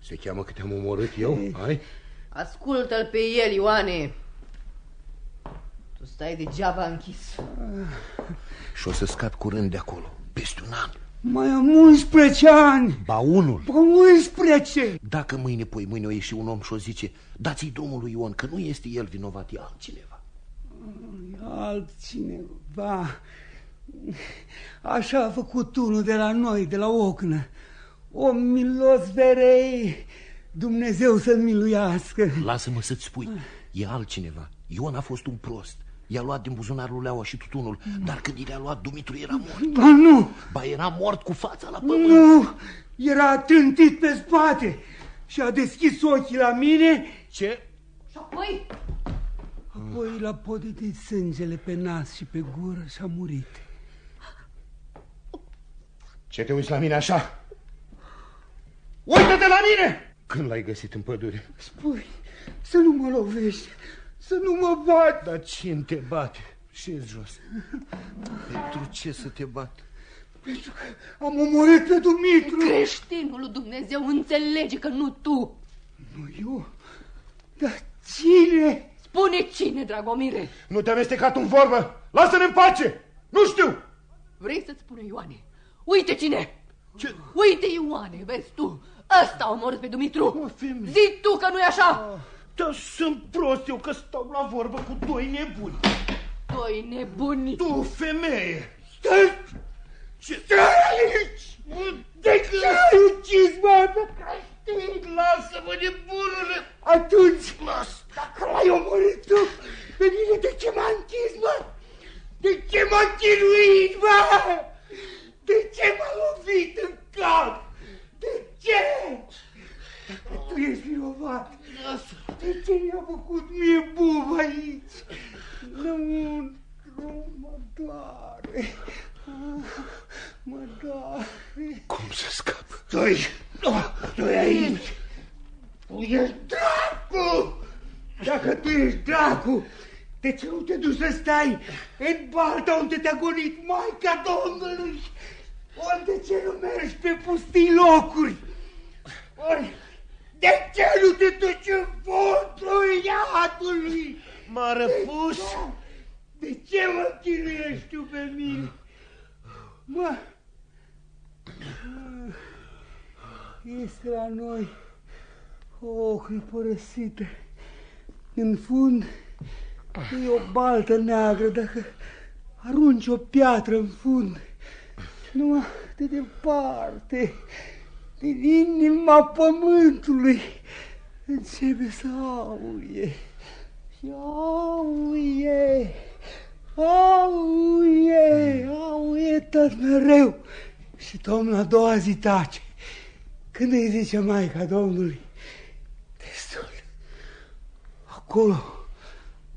se cheamă că te-am omorât eu, ai? Ascultă-l pe el, Ioane. Tu stai degeaba închis. Și o să scapi curând de acolo, peste un an. Mai am 11 ani. Ba unul. Ba 11. Dacă mâine, poi mâine o ieși un om și o zice, dați-i domnului Ion, că nu este el vinovat, e altcineva. Altcineva. Așa a făcut unul de la noi, de la Ocnă. O milos verei, Dumnezeu să-l miluiască. Lasă-mă să-ți spui, e altcineva. Ion a fost un prost. I-a luat din buzunarul leaua și tutunul, dar când i-a luat, Dumitru era mort. Ba nu, Ba era mort cu fața la pământ. nu, era trântit pe spate și a deschis ochii la mine. Ce? Și apoi? Apoi l-a podetit sângele pe nas și pe gură și a murit. Ce te uiți la mine așa? Uită-te la mine! Când l-ai găsit în pădure? Spui, să nu mă lovești, să nu mă bat. Dar cine te bate? și jos. Pentru ce să te bat? Pentru că am omorât pe Dumitru. Creștinul lui Dumnezeu înțelege că nu tu. Nu eu, dar cine? Spune cine, Dragomire. Nu te amesteca tu în vorbă! Lasă-ne în pace! Nu știu! Vrei să-ți spună Ioane? Uite cine! Ce? Uite, Ioane, vezi tu! Ăsta a omorât pe Dumitru! O, femeie. Zi tu că nu-i așa! Dar sunt prost eu că stau la vorbă cu doi nebuni. Doi nebuni! Tu, femeie! Stai! Ce? Stai aici! De ce ai ucis, mă, pe creștin? Lasă-mă, nebunule! Atunci, Las! dacă l-ai omorât tu, pe mine de ce m-a închis, mă? De ce m-a chinuit, mă? De ce m-a lovit în cap? De ce? Dacă tu ești vinovat, de ce mi-a făcut mie bub aici? Lăuntru mă doare. Mă doare. Cum să scap? Stai! Stai aici! Tu ești dracu! Dacă tu ești dracu, de ce nu te duci să stai în balta unde te-a gonit Maica Domnului? Unde ce nu mergi pe pustii locuri? Ori De ce nu te duci în fundul iadului? M-a răpus. De ce mă chinuiești tu pe mine? Mă, este la noi o ochră părăsită. În fund e o baltă neagră. Dacă arunci o piatră în fund, numai de departe, din inima pământului, începe să auie. Și auie, auie, auie tot mereu. Și Domnul a doua zi tace. Când îi zice Maica Domnului, destul, acolo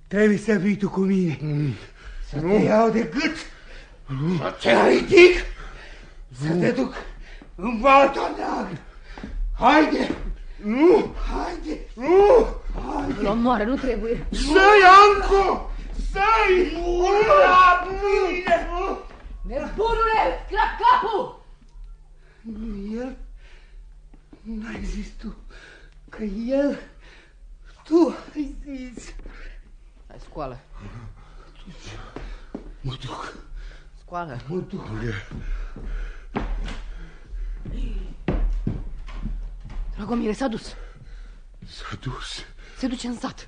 trebuie să vii tu cu mine. Mm. Să nu. te iau de gât, mm. să te ridic, să te duc în balta neagră. Haide! Nu! Haide! Nu! Haide! Îl omoară, nu trebuie. Să-i, Anco! Să-i! Nu la mine! Nebunule, sclap capul! Nu, el... N-ai zis tu că el... Tu ai zis... Hai, scoală. Mă duc. Scoală. Mă duc. Dragomire s-a dus. S-a dus. Se duce în sat.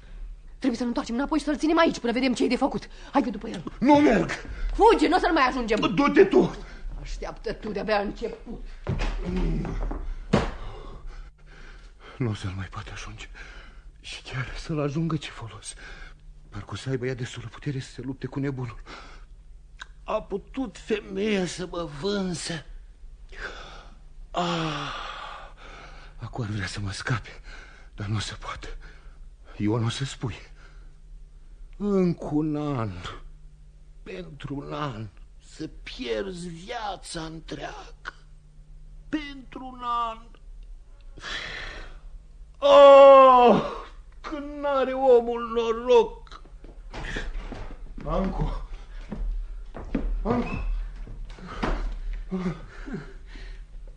Trebuie să ne întoarcem înapoi și să-l ținem aici până vedem ce e de făcut. Haide după el. Nu merg. Fuge, nu o să-l mai ajungem. Du-te tu. Așteaptă tu, de-abia început. Nu o să-l mai poate ajunge. Și chiar să-l ajungă ce folos. Parcă o să aibă ea destulă putere să se lupte cu nebunul. A putut femeia să mă vânsă. Ah, acum ar vrea să mă scape, dar nu se poate. Ion o să spui. Încă un an, pentru un an, să pierzi viața întreagă. Pentru un an. Oh, când n-are omul noroc. Anco. Anco.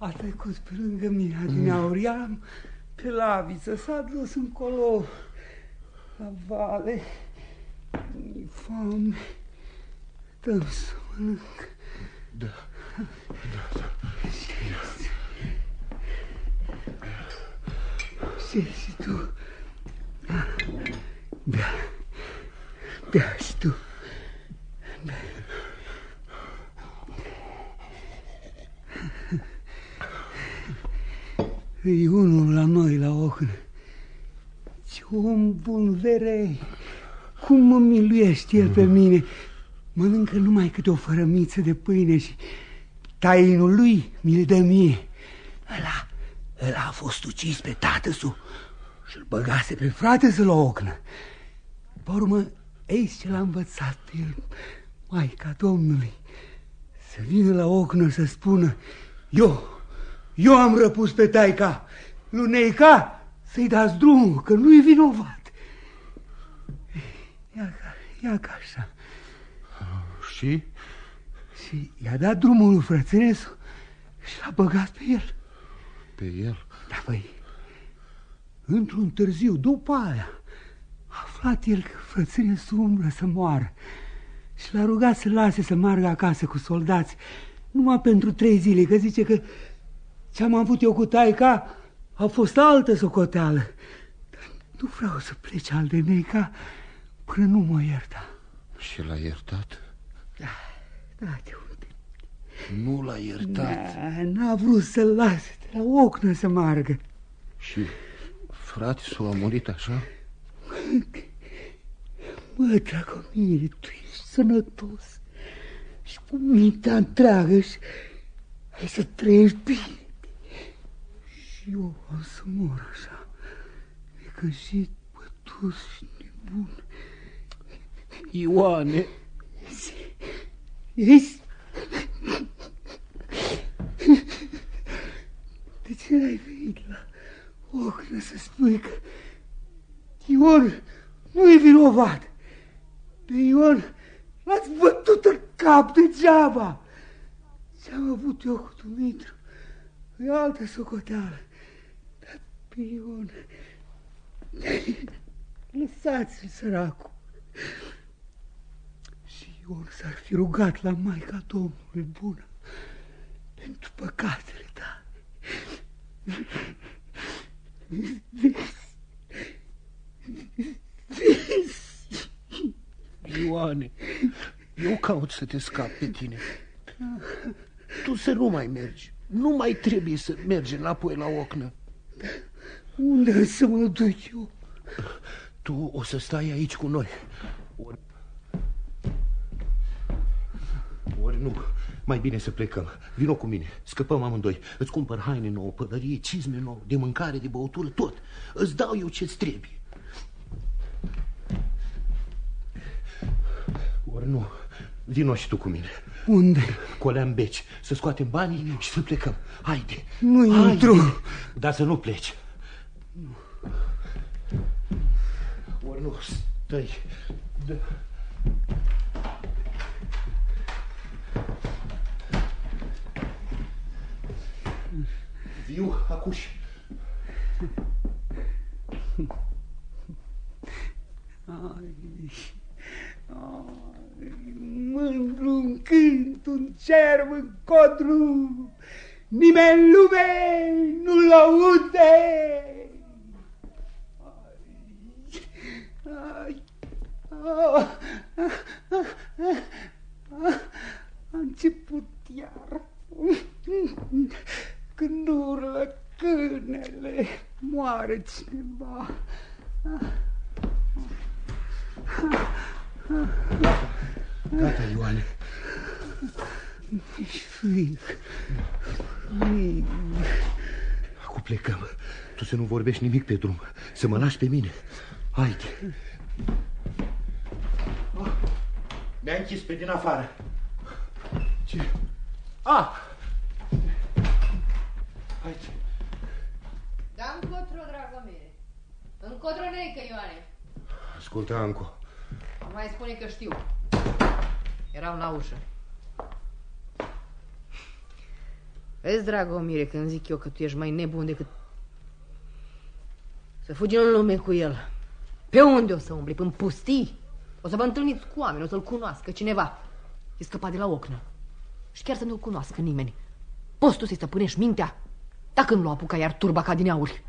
A trecut pe lângă mine din auriam pe laviță, s-a dus încolo la vale. Mi foame. Dăm să mănânc. Da, da, da. Ce și tu? Bea. Bea și tu. E unul la noi, la ohnă. Ce om bun verei. Cum mă miluiește el pe mine. Mănâncă numai câte o fărămiță de pâine și tainul lui mi-l dă mie. Ăla, ăla a fost ucis pe tatăsu și-l băgase pe frate să-l ocnă. Pe urmă, aici ce l-a învățat pe el, Maica Domnului, să vină la ocnă să spună, eu, eu am răpus pe taica, luneica, să-i dați drumul, că nu-i vinovat. Ia ca, ia ca așa. Și? Și i-a dat drumul lui frățăresul și l-a băgat pe el. Pe el? Da, păi, într-un târziu, după aia, a aflat el că frățăresul umblă să moară și l-a rugat să lase să meargă acasă cu soldați numai pentru trei zile, că zice că ce-am avut eu cu taica a fost altă socoteală. Dar nu vreau să plece al de neica până nu mă ierta. Și l-a iertat? Da, da, de unde? Nu l-a iertat. Da, n-a vrut să-l lase de la ocnă să meargă. Și frate s-a murit așa? Mă, Dragomire, tu ești sănătos și cu mintea întreagă și ai să trăiești bine. Și eu am să mor așa, necăjit, pătus și nebun. Ioane, Ești... De ce n-ai venit la ochnă să spui că Ion nu e vinovat? Pe Ion l-ați bătut în cap degeaba. Ce-am avut eu cu Dumitru e altă socoteală. Dar pe Ion. Lăsați-l, săracul. Și Ion s-ar fi rugat la Maica Domnului bună pentru păcatele tale. Vezi? Vezi? Ioane, eu caut să te scap pe tine. Tu să nu mai mergi. Nu mai trebuie să mergi înapoi la ocnă. Unde să mă duc eu? Tu o să stai aici cu noi. Ori, ori nu. Mai bine să plecăm. Vino cu mine. Scăpăm amândoi. Îți cumpăr haine nouă, pălărie, cizme nouă, de mâncare, de băutură, tot. Îți dau eu ce-ți trebuie. Ori nu. Vino și tu cu mine. Unde? Coleam beci. Să scoatem banii și să plecăm. Haide. Nu Haide. intru. Dar să nu pleci. Nu, stai. Da. Viu, acuși. Ai, ai, mândru în cânt, un cer în codru, nimeni în lume nu-l aude. Ai, ai, ah, a început iar. Când urlă câinele, moare cineva. Gata, Ioane. Mi-e frig. Frig. Acum plecăm. Tu să nu vorbești nimic pe drum. Să mă lași pe mine. Haide. Mi-a închis pe din afară. Ce? Ah! Haide. Da încotro, Dragomire. Încotro, neică, Ioane. Ascultă, Anco. Nu mai spune că știu. Eram la ușă. Vezi, Dragomire, când zic eu că tu ești mai nebun decât... Să fugi în lume cu el. Pe unde o să umbli? În pustii? O să vă întâlniți cu oameni, o să-l cunoască cineva. E scăpat de la ocnă. Și chiar să nu-l cunoască nimeni. Poți tu să-i stăpânești mintea? Dacă nu l-o apuca iar turba ca din auri.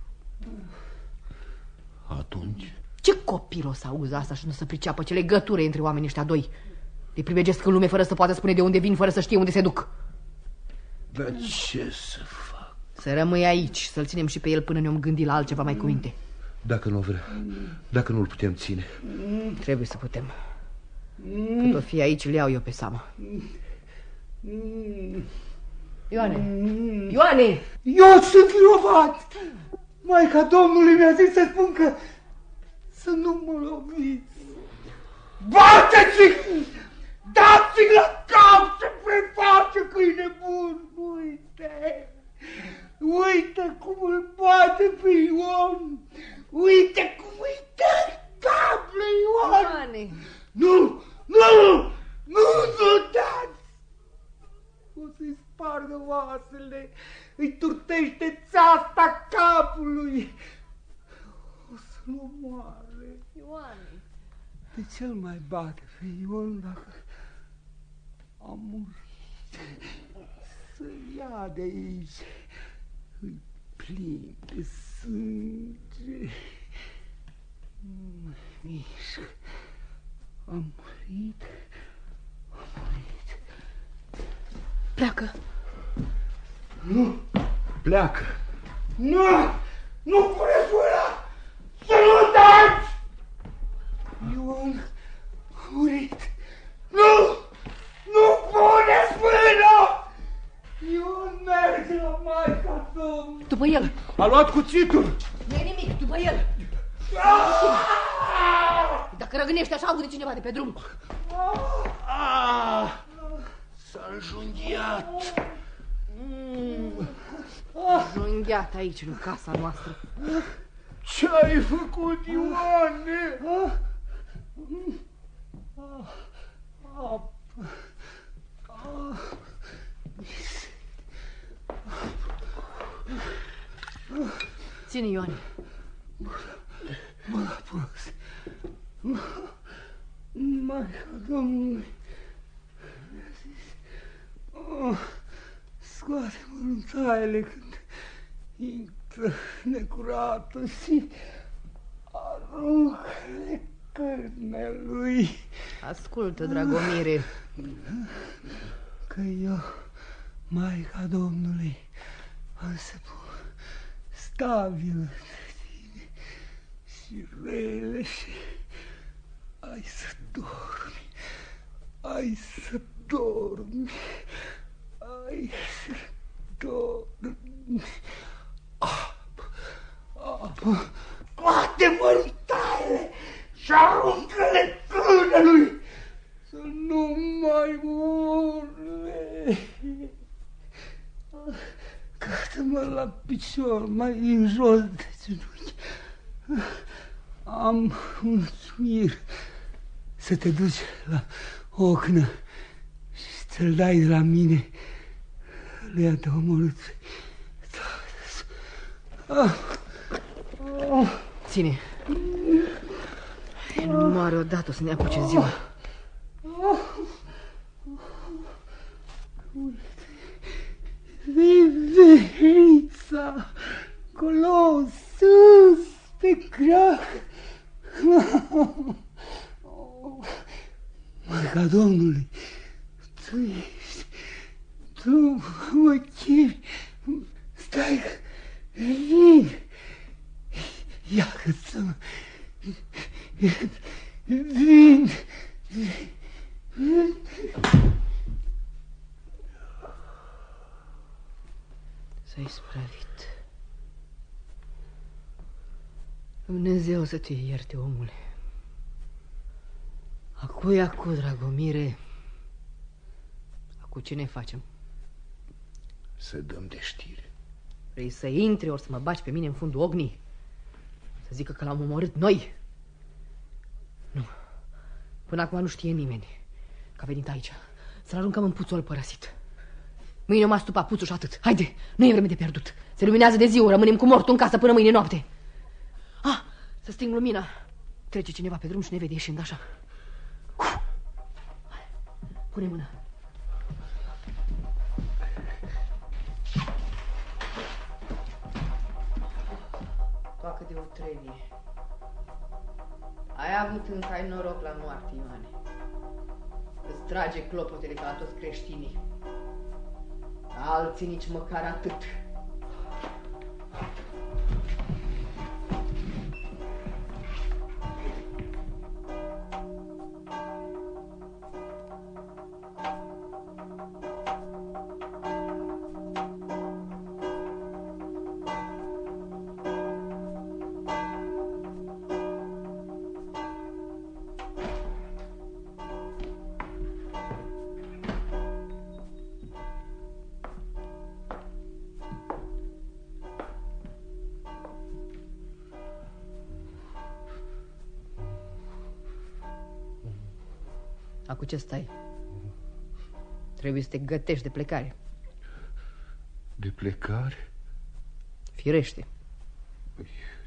Atunci? Ce copil o să auză asta și nu să priceapă ce legătură între oamenii ăștia doi? Le privegesc în lume fără să poată spune de unde vin, fără să știe unde se duc. Dar ce să fac? Să rămâi aici, să-l ținem și pe el până ne-om gândi la altceva mai cu minte. Dacă nu vrea, dacă nu-l putem ține. Trebuie să putem. Cât o fi aici, îl iau eu pe seamă. Ioane! Ioane! Eu sunt vinovat! Maica Domnului mi-a zis să spun că să nu mă loviți. Bateți-i! Dați-i la cap ce preface câine bun! Uite! Uite cum îl bate pe Ion! Uite cum îi dă cap lui Ion! Ioane! Nu! Nu! Nu! Nu dați! O să-i spargă oasele, îi turtește țeasta capului. O să nu moare. Ioane! De ce îl mai bate pe Ion dacă a murit? Să ia de aici. Îi plin de sânge. Nu mă mișc. A murit. A murit. Pleacă! Nu! Pleacă! Nu! Nu puneți mâna! Să nu dați! Ion a murit! Nu! Nu puneți mâna! Ion merge la Maica Domnului! După el! A luat cuțitul! Nu e nimic, după el! Dacă răgânește așa, aude cineva de pe drum. Ah! S-a înjunghiat! Junghiat aici, în casa noastră. Ce ai făcut, Ioane? Ține, Ioane. Mă la prost. Maica Domnului mi-a zis, oh, scoate măruntaiele când intră necurată și aruncă-le cârnea lui. Ascultă, Dragomire. Că eu, Maica Domnului, am să pun stabilă între tine și rele și ai să dormi, ai să dormi, ai să dormi. Apă, apă, scoate mărutare și aruncă-le lui să nu mai urle. Cată-mă la picior, mai în jos de genunchi. Am un smir să te duci la ochnă și să-l dai de la mine. Le-a de omorât. Ține. Nu moare odată, o să ne apuce ziua. Veverița, colo, sus, pe crah. Maica Domnului, tu ești, tu mă chemi, stai, vin, ia că să mă, vin, vin. S-ai spravit. Dumnezeu să te ierte, omule. Acu e acu, Dragomire. Acu ce ne facem? Să dăm de știre. Vrei să intri ori să mă baci pe mine în fundul ognii? Să zică că l-am omorât noi? Nu. Până acum nu știe nimeni că a venit aici. Să-l aruncăm în puțul părăsit. Mâine m-a stupa puțul și atât. Haide, nu e vreme de pierdut. Se luminează de ziua, rămânem cu mortul în casă până mâine noapte. Ah, să sting lumina. Trece cineva pe drum și ne vede ieșind așa. Pune mâna. Toacă de o trenie. Ai avut încă ai noroc la moarte, Ioane. Îți trage clopotele ca la toți creștinii. Alții nici măcar atât. Acum ce stai? Trebuie să te gătești de plecare. De plecare? Firește.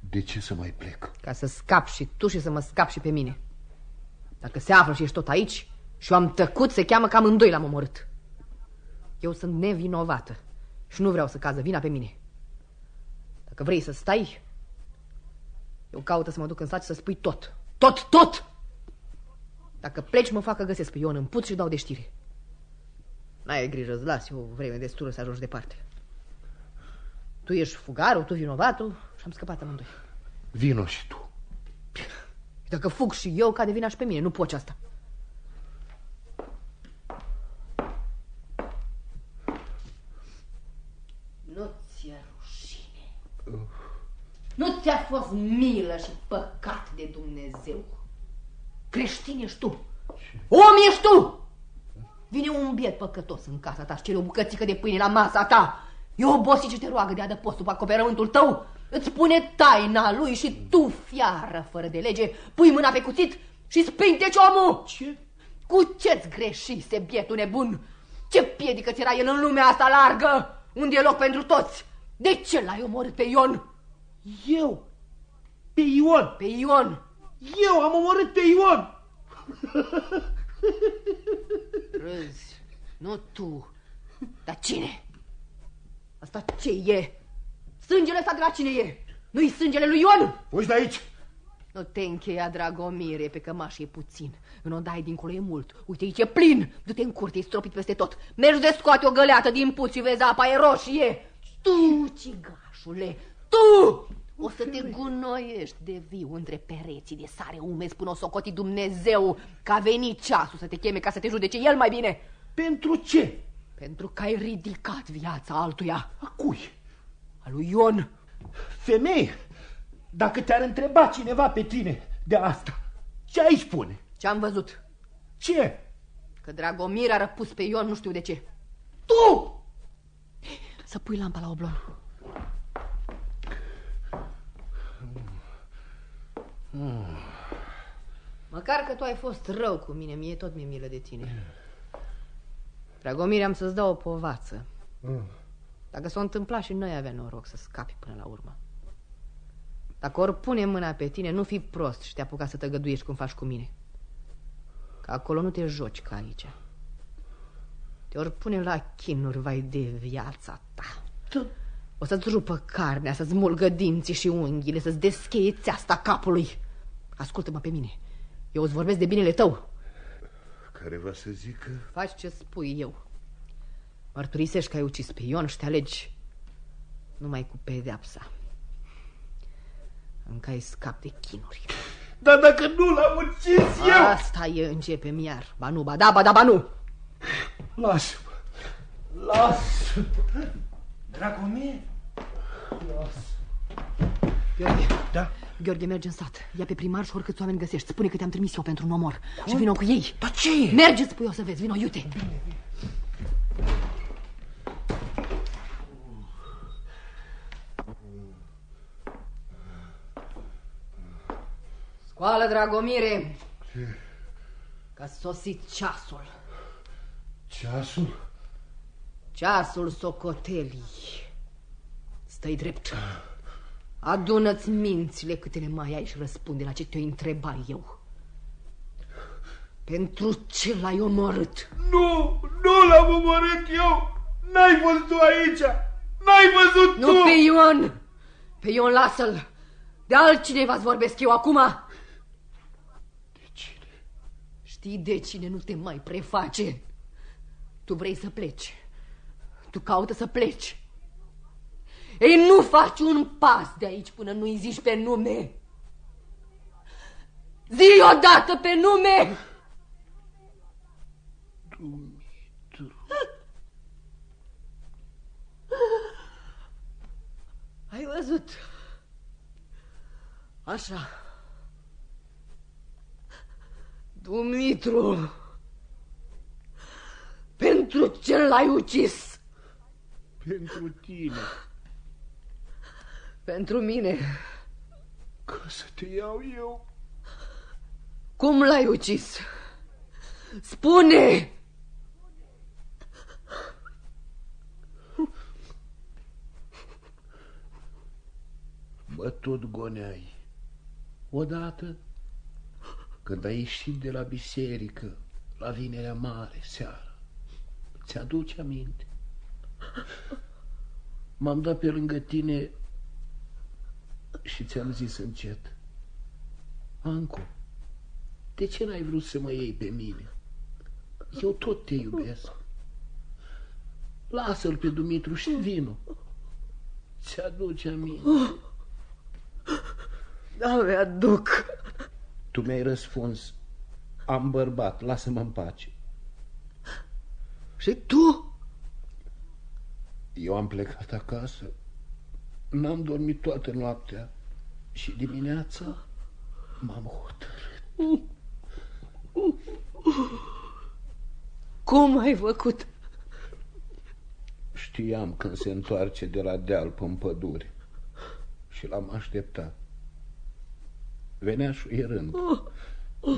De ce să mai plec? Ca să scap și tu și să mă scap și pe mine. Dacă se află și ești tot aici și eu am tăcut, se cheamă că amândoi l-am omorât. Eu sunt nevinovată și nu vreau să cază vina pe mine. Dacă vrei să stai, eu caută să mă duc în sat și să spui tot. Tot, tot! Dacă pleci, mă fac că găsesc pe Ion în puț și dau de știre. N-ai grijă, îți las eu vreme destulă să ajungi departe. Tu ești fugarul, tu vinovatul și am scăpat amândoi. Vino și tu. Dacă fug și eu, cade vina și pe mine, nu poți asta. Nu ți-e rușine. Nu ți-a fost milă și păcat de Dumnezeu. Creștin ești tu. Om ești tu. Vine un biet păcătos în casa ta și cere o bucățică de pâine la masa ta. E obosit și te roagă de adăpost sub acoperământul tău. Îți spune taina lui și tu, fiară fără de lege, pui mâna pe cuțit și spinteci omul. Ce? Cu ce-ți greșise, bietul nebun? Ce piedică ți era el în lumea asta largă, unde e loc pentru toți? De ce l-ai omorât pe Ion? Eu? Pe Ion? Pe Ion! Eu am omorât pe Ion! Râzi, nu tu, dar cine? Asta ce e? Sângele ăsta de la cine e? Nu-i sângele lui Ion? Fugi de aici! Nu te încheia, Dragomire, pe cămaș e puțin. În odai dincolo e mult. Uite, aici e plin. Du-te în curte, e stropit peste tot. Mergi de scoate o găleată din puț și vezi apa e roșie. Tu, cigașule, tu! O să te gunoiești de viu între pereții de sare umezi până o socoti Dumnezeu că a venit ceasul să te cheme ca să te judece el mai bine. Pentru ce? Pentru că ai ridicat viața altuia. A cui? A lui Ion. Femeie, dacă te-ar întreba cineva pe tine de asta, ce ai spune? Ce-am văzut? Ce? Că Dragomir a răpus pe Ion, nu știu de ce. Tu! Să pui lampa la oblon. Măcar că tu ai fost rău cu mine, mie tot mi-e milă de tine. Dragomir, am să-ți dau o povață. Dacă s-o întâmpla și noi avea noroc să scapi până la urmă. Dacă ori pune mâna pe tine, nu fi prost și te apuca să tăgăduiești cum faci cu mine. Că acolo nu te joci ca aici. Te ori pune la chinuri, vai de viața ta. O să-ți rupă carnea, să-ți mulgă dinții și unghiile, să-ți descheie țeasta capului. Ascultă-mă pe mine. Eu îți vorbesc de binele tău. Care va să zică? Faci ce spui eu. Mărturisești că ai ucis pe Ion și te alegi numai cu pedeapsa. Încă ai scap de chinuri. Dar dacă nu l-am ucis eu... Asta e începe iar. Ba nu, ba da, ba da, ba nu. Lasă-mă. Lasă. Dragomir? Gheorghe, Da? Gheorghe, mergi în sat. Ia pe primar și oricâți oameni găsești. Spune că te-am trimis eu pentru un omor. Și vină cu ei. Dar ce? Merge, spui o să vezi. Vino, iute. Scoală, Dragomire. Că a sosit ceasul. Ceasul? Ceasul socotelii. Stai drept. Adună-ți mințile câte le mai ai și răspunde la ce te-o întreba eu. Pentru ce l-ai omorât? Nu, nu l-am omorât eu. N-ai fost tu aici. N-ai văzut Nu tu. pe Ion! Pe Ion lasă-l! De altcineva îți vorbesc eu acum! De cine? Știi de cine nu te mai preface? Tu vrei să pleci. Tu caută să pleci. Ei, nu faci un pas de aici până nu-i zici pe nume. Zi odată pe nume! Dumitru. Ai văzut? Așa. Dumitru, pentru ce l-ai ucis? Pentru tine. Pentru mine. Ca să te iau eu. Cum l-ai ucis? Spune! Mă tot goneai. Odată, când ai ieșit de la biserică, la vinerea mare, seara, ți-aduce aminte? M-am dat pe lângă tine și ți-am zis încet. Anco, de ce n-ai vrut să mă iei pe mine? Eu tot te iubesc. Lasă-l pe Dumitru și vino. Ți-aduce aminte. Da, mi-aduc. Tu mi-ai răspuns, am bărbat, lasă-mă în pace. Și tu? Eu am plecat acasă, n-am dormit toată noaptea și dimineața m-am hotărât. Cum ai făcut? Știam când se întoarce de la deal pe pădure și l-am așteptat. Venea șuierând.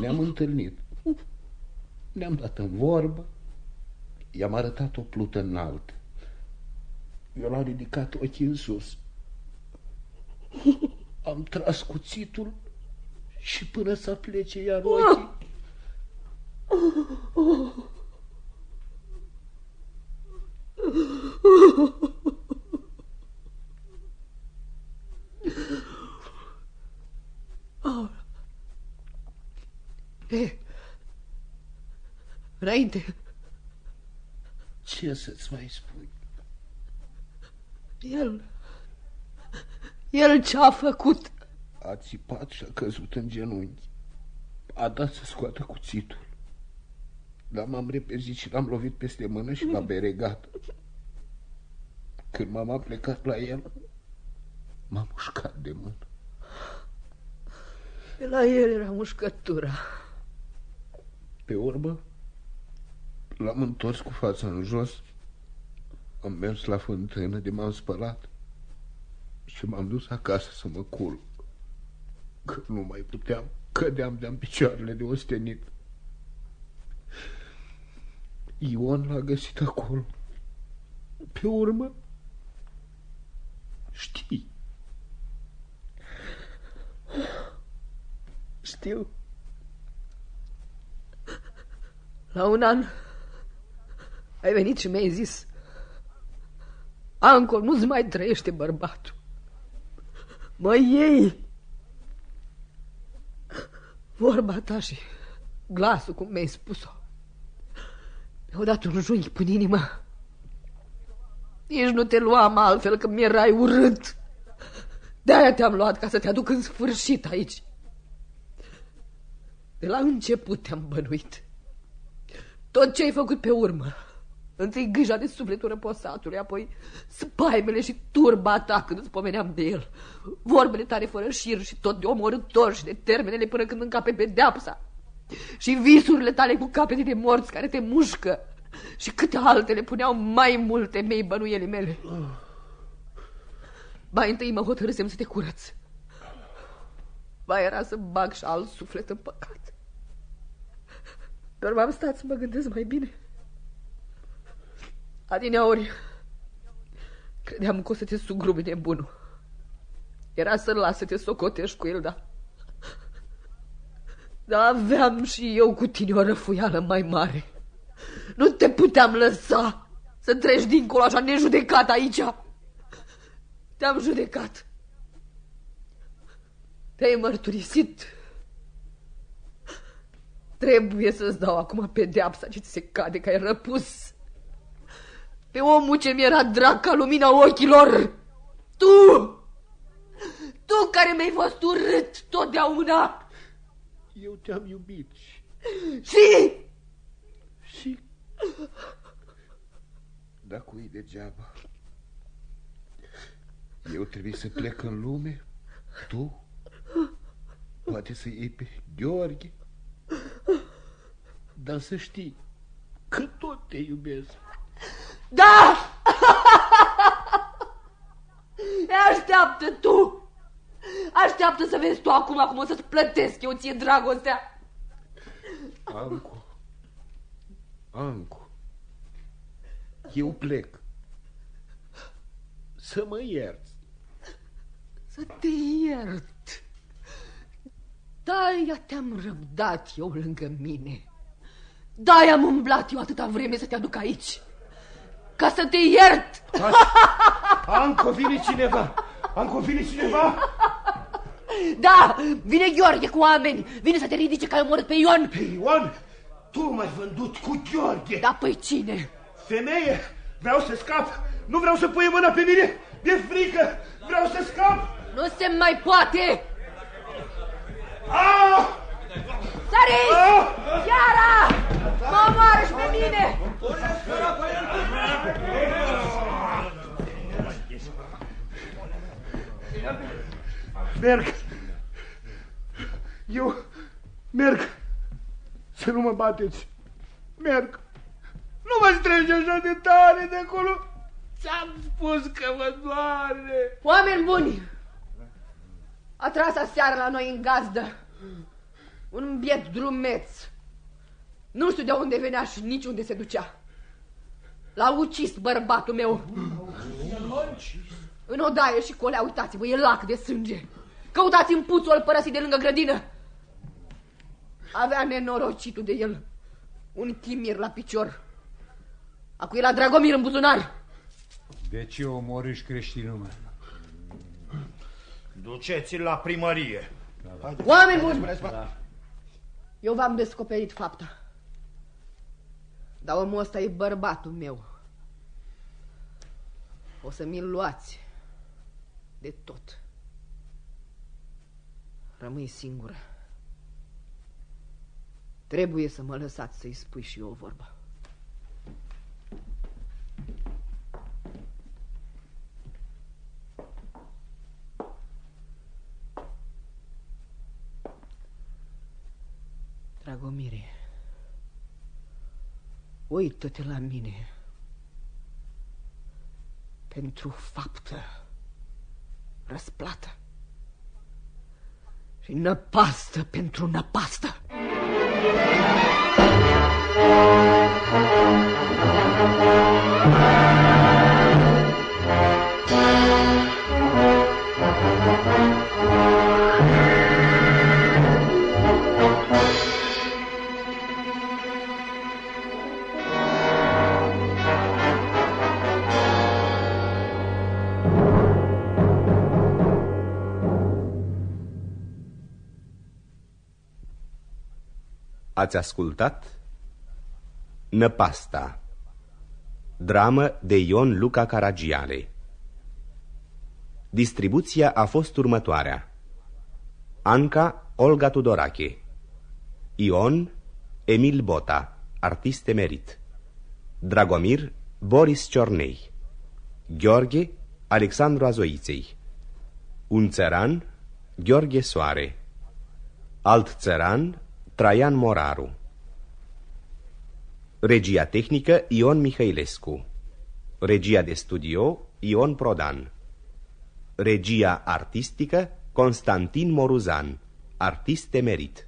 Ne-am întâlnit. Ne-am dat în vorbă. I-am arătat o plută înaltă. Eu l-am ridicat ochii în sus. Am tras cuțitul și până să plece iar ochii... E, înainte, Ce să-ți mai spui? el, el ce-a făcut? A țipat și a căzut în genunchi. A dat să scoată cuțitul. Dar m-am repezit și l-am lovit peste mână și m-a beregat. Când m-am plecat la el, m-a mușcat de mână. De la el era mușcătura. Pe urmă, l-am întors cu fața în jos, am mers la fântână de m-am spălat și m-am dus acasă să mă culc. Că nu mai puteam, cădeam de-am picioarele de ostenit. Ion l-a găsit acolo. Pe urmă, știi, Știu. La un an ai venit și mi-ai zis Anco, nu-ți mai trăiește bărbatul. Mă iei. Vorba ta și glasul, cum mi-ai spus-o. Mi-au dat un junghi până inimă. Nici nu te luam altfel că mi-erai urât. De-aia te-am luat ca să te aduc în sfârșit aici. De la început te-am bănuit. Tot ce ai făcut pe urmă. Întâi grija de sufletul răposatului, apoi spaimele și turba ta când îți pomeneam de el. Vorbele tale fără șir și tot de omorător și de termenele până când încape pedeapsa. Și visurile tale cu capete de morți care te mușcă. Și câte altele puneau mai multe mei bănuiele mele. Mai întâi mă hotărâsem să te curăț. Ba era să bag și alt suflet în păcat. Doar m-am stat să mă gândesc mai bine. Adineori, credeam că o să te sugrubi nebunul. Era să-l las să te socotești cu el, da. Dar aveam și eu cu tine o răfuială mai mare. Nu te puteam lăsa să treci dincolo așa nejudecat aici. Te-am judecat. Te-ai mărturisit. Trebuie să-ți dau acum pedeapsa ce ți se cade că ai răpus. Pe omul ce mi-era drag ca lumina ochilor. Tu! Tu care mi-ai fost urât totdeauna. eu te-am iubit și... Și... și... Dar cui degeaba? Eu trebuie să plec în lume, tu poate să iei pe Gheorghe, dar să știi că tot te iubesc. Da! Așteaptă tu! Așteaptă să vezi tu acum cum o să-ți plătesc eu ție dragostea. Ancu, Ancu, eu plec. Să mă ierți. Să te iert. Da, te-am răbdat eu lângă mine. Da, am umblat eu atâta vreme să te aduc aici. Ca să te iert. Anco, vine cineva! Anco, vine cineva! Da, vine Gheorghe cu oameni. Vine să te ridice că ai omorât pe Ion. Pe Ioan, tu m-ai vândut cu Gheorghe! Da, păi cine? Femeie, vreau să scap! Nu vreau să pui mâna pe mine! De frică! Vreau să scap! Nu se mai poate! Ah! Săriți! Ah! Chiara! Mă omoară și pe mine! Merg! Eu merg! Să nu mă bateți! Merg! Nu mă strânge așa de tare de acolo! Ți-am spus că mă doare! Oameni buni! A tras aseară la noi în gazdă un biet drumeț. Nu știu de unde venea și nici unde se ducea. L-a ucis bărbatul meu. În odaie și colea, uitați-vă, e lac de sânge. Căutați în puțul părăsit de lângă grădină. Avea nenorocitul de el un chimir la picior. Acu e la Dragomir în buzunar. De ce omorâși creștinul meu? Duceți-l la primărie. Oameni buni! Eu v-am descoperit fapta. Dar omul ăsta e bărbatul meu. O să mi-l luați de tot. Rămâi singură. Trebuie să mă lăsați să-i spui și eu o vorbă. Dragomire, uită-te la mine. Pentru faptă, răsplată. Și năpastă pentru năpastă. Ați ascultat Năpasta Dramă de Ion Luca Caragiale. Distribuția a fost următoarea. Anca Olga Tudorache Ion Emil Bota, artist emerit. Dragomir Boris Ciornei Gheorghe Alexandru Azoiței. Un țăran Gheorghe Soare. Alt țăran Traian Moraru. Regia tehnică Ion Mihailescu. Regia de studio Ion Prodan. Regia artistică Constantin Moruzan. Artist emerit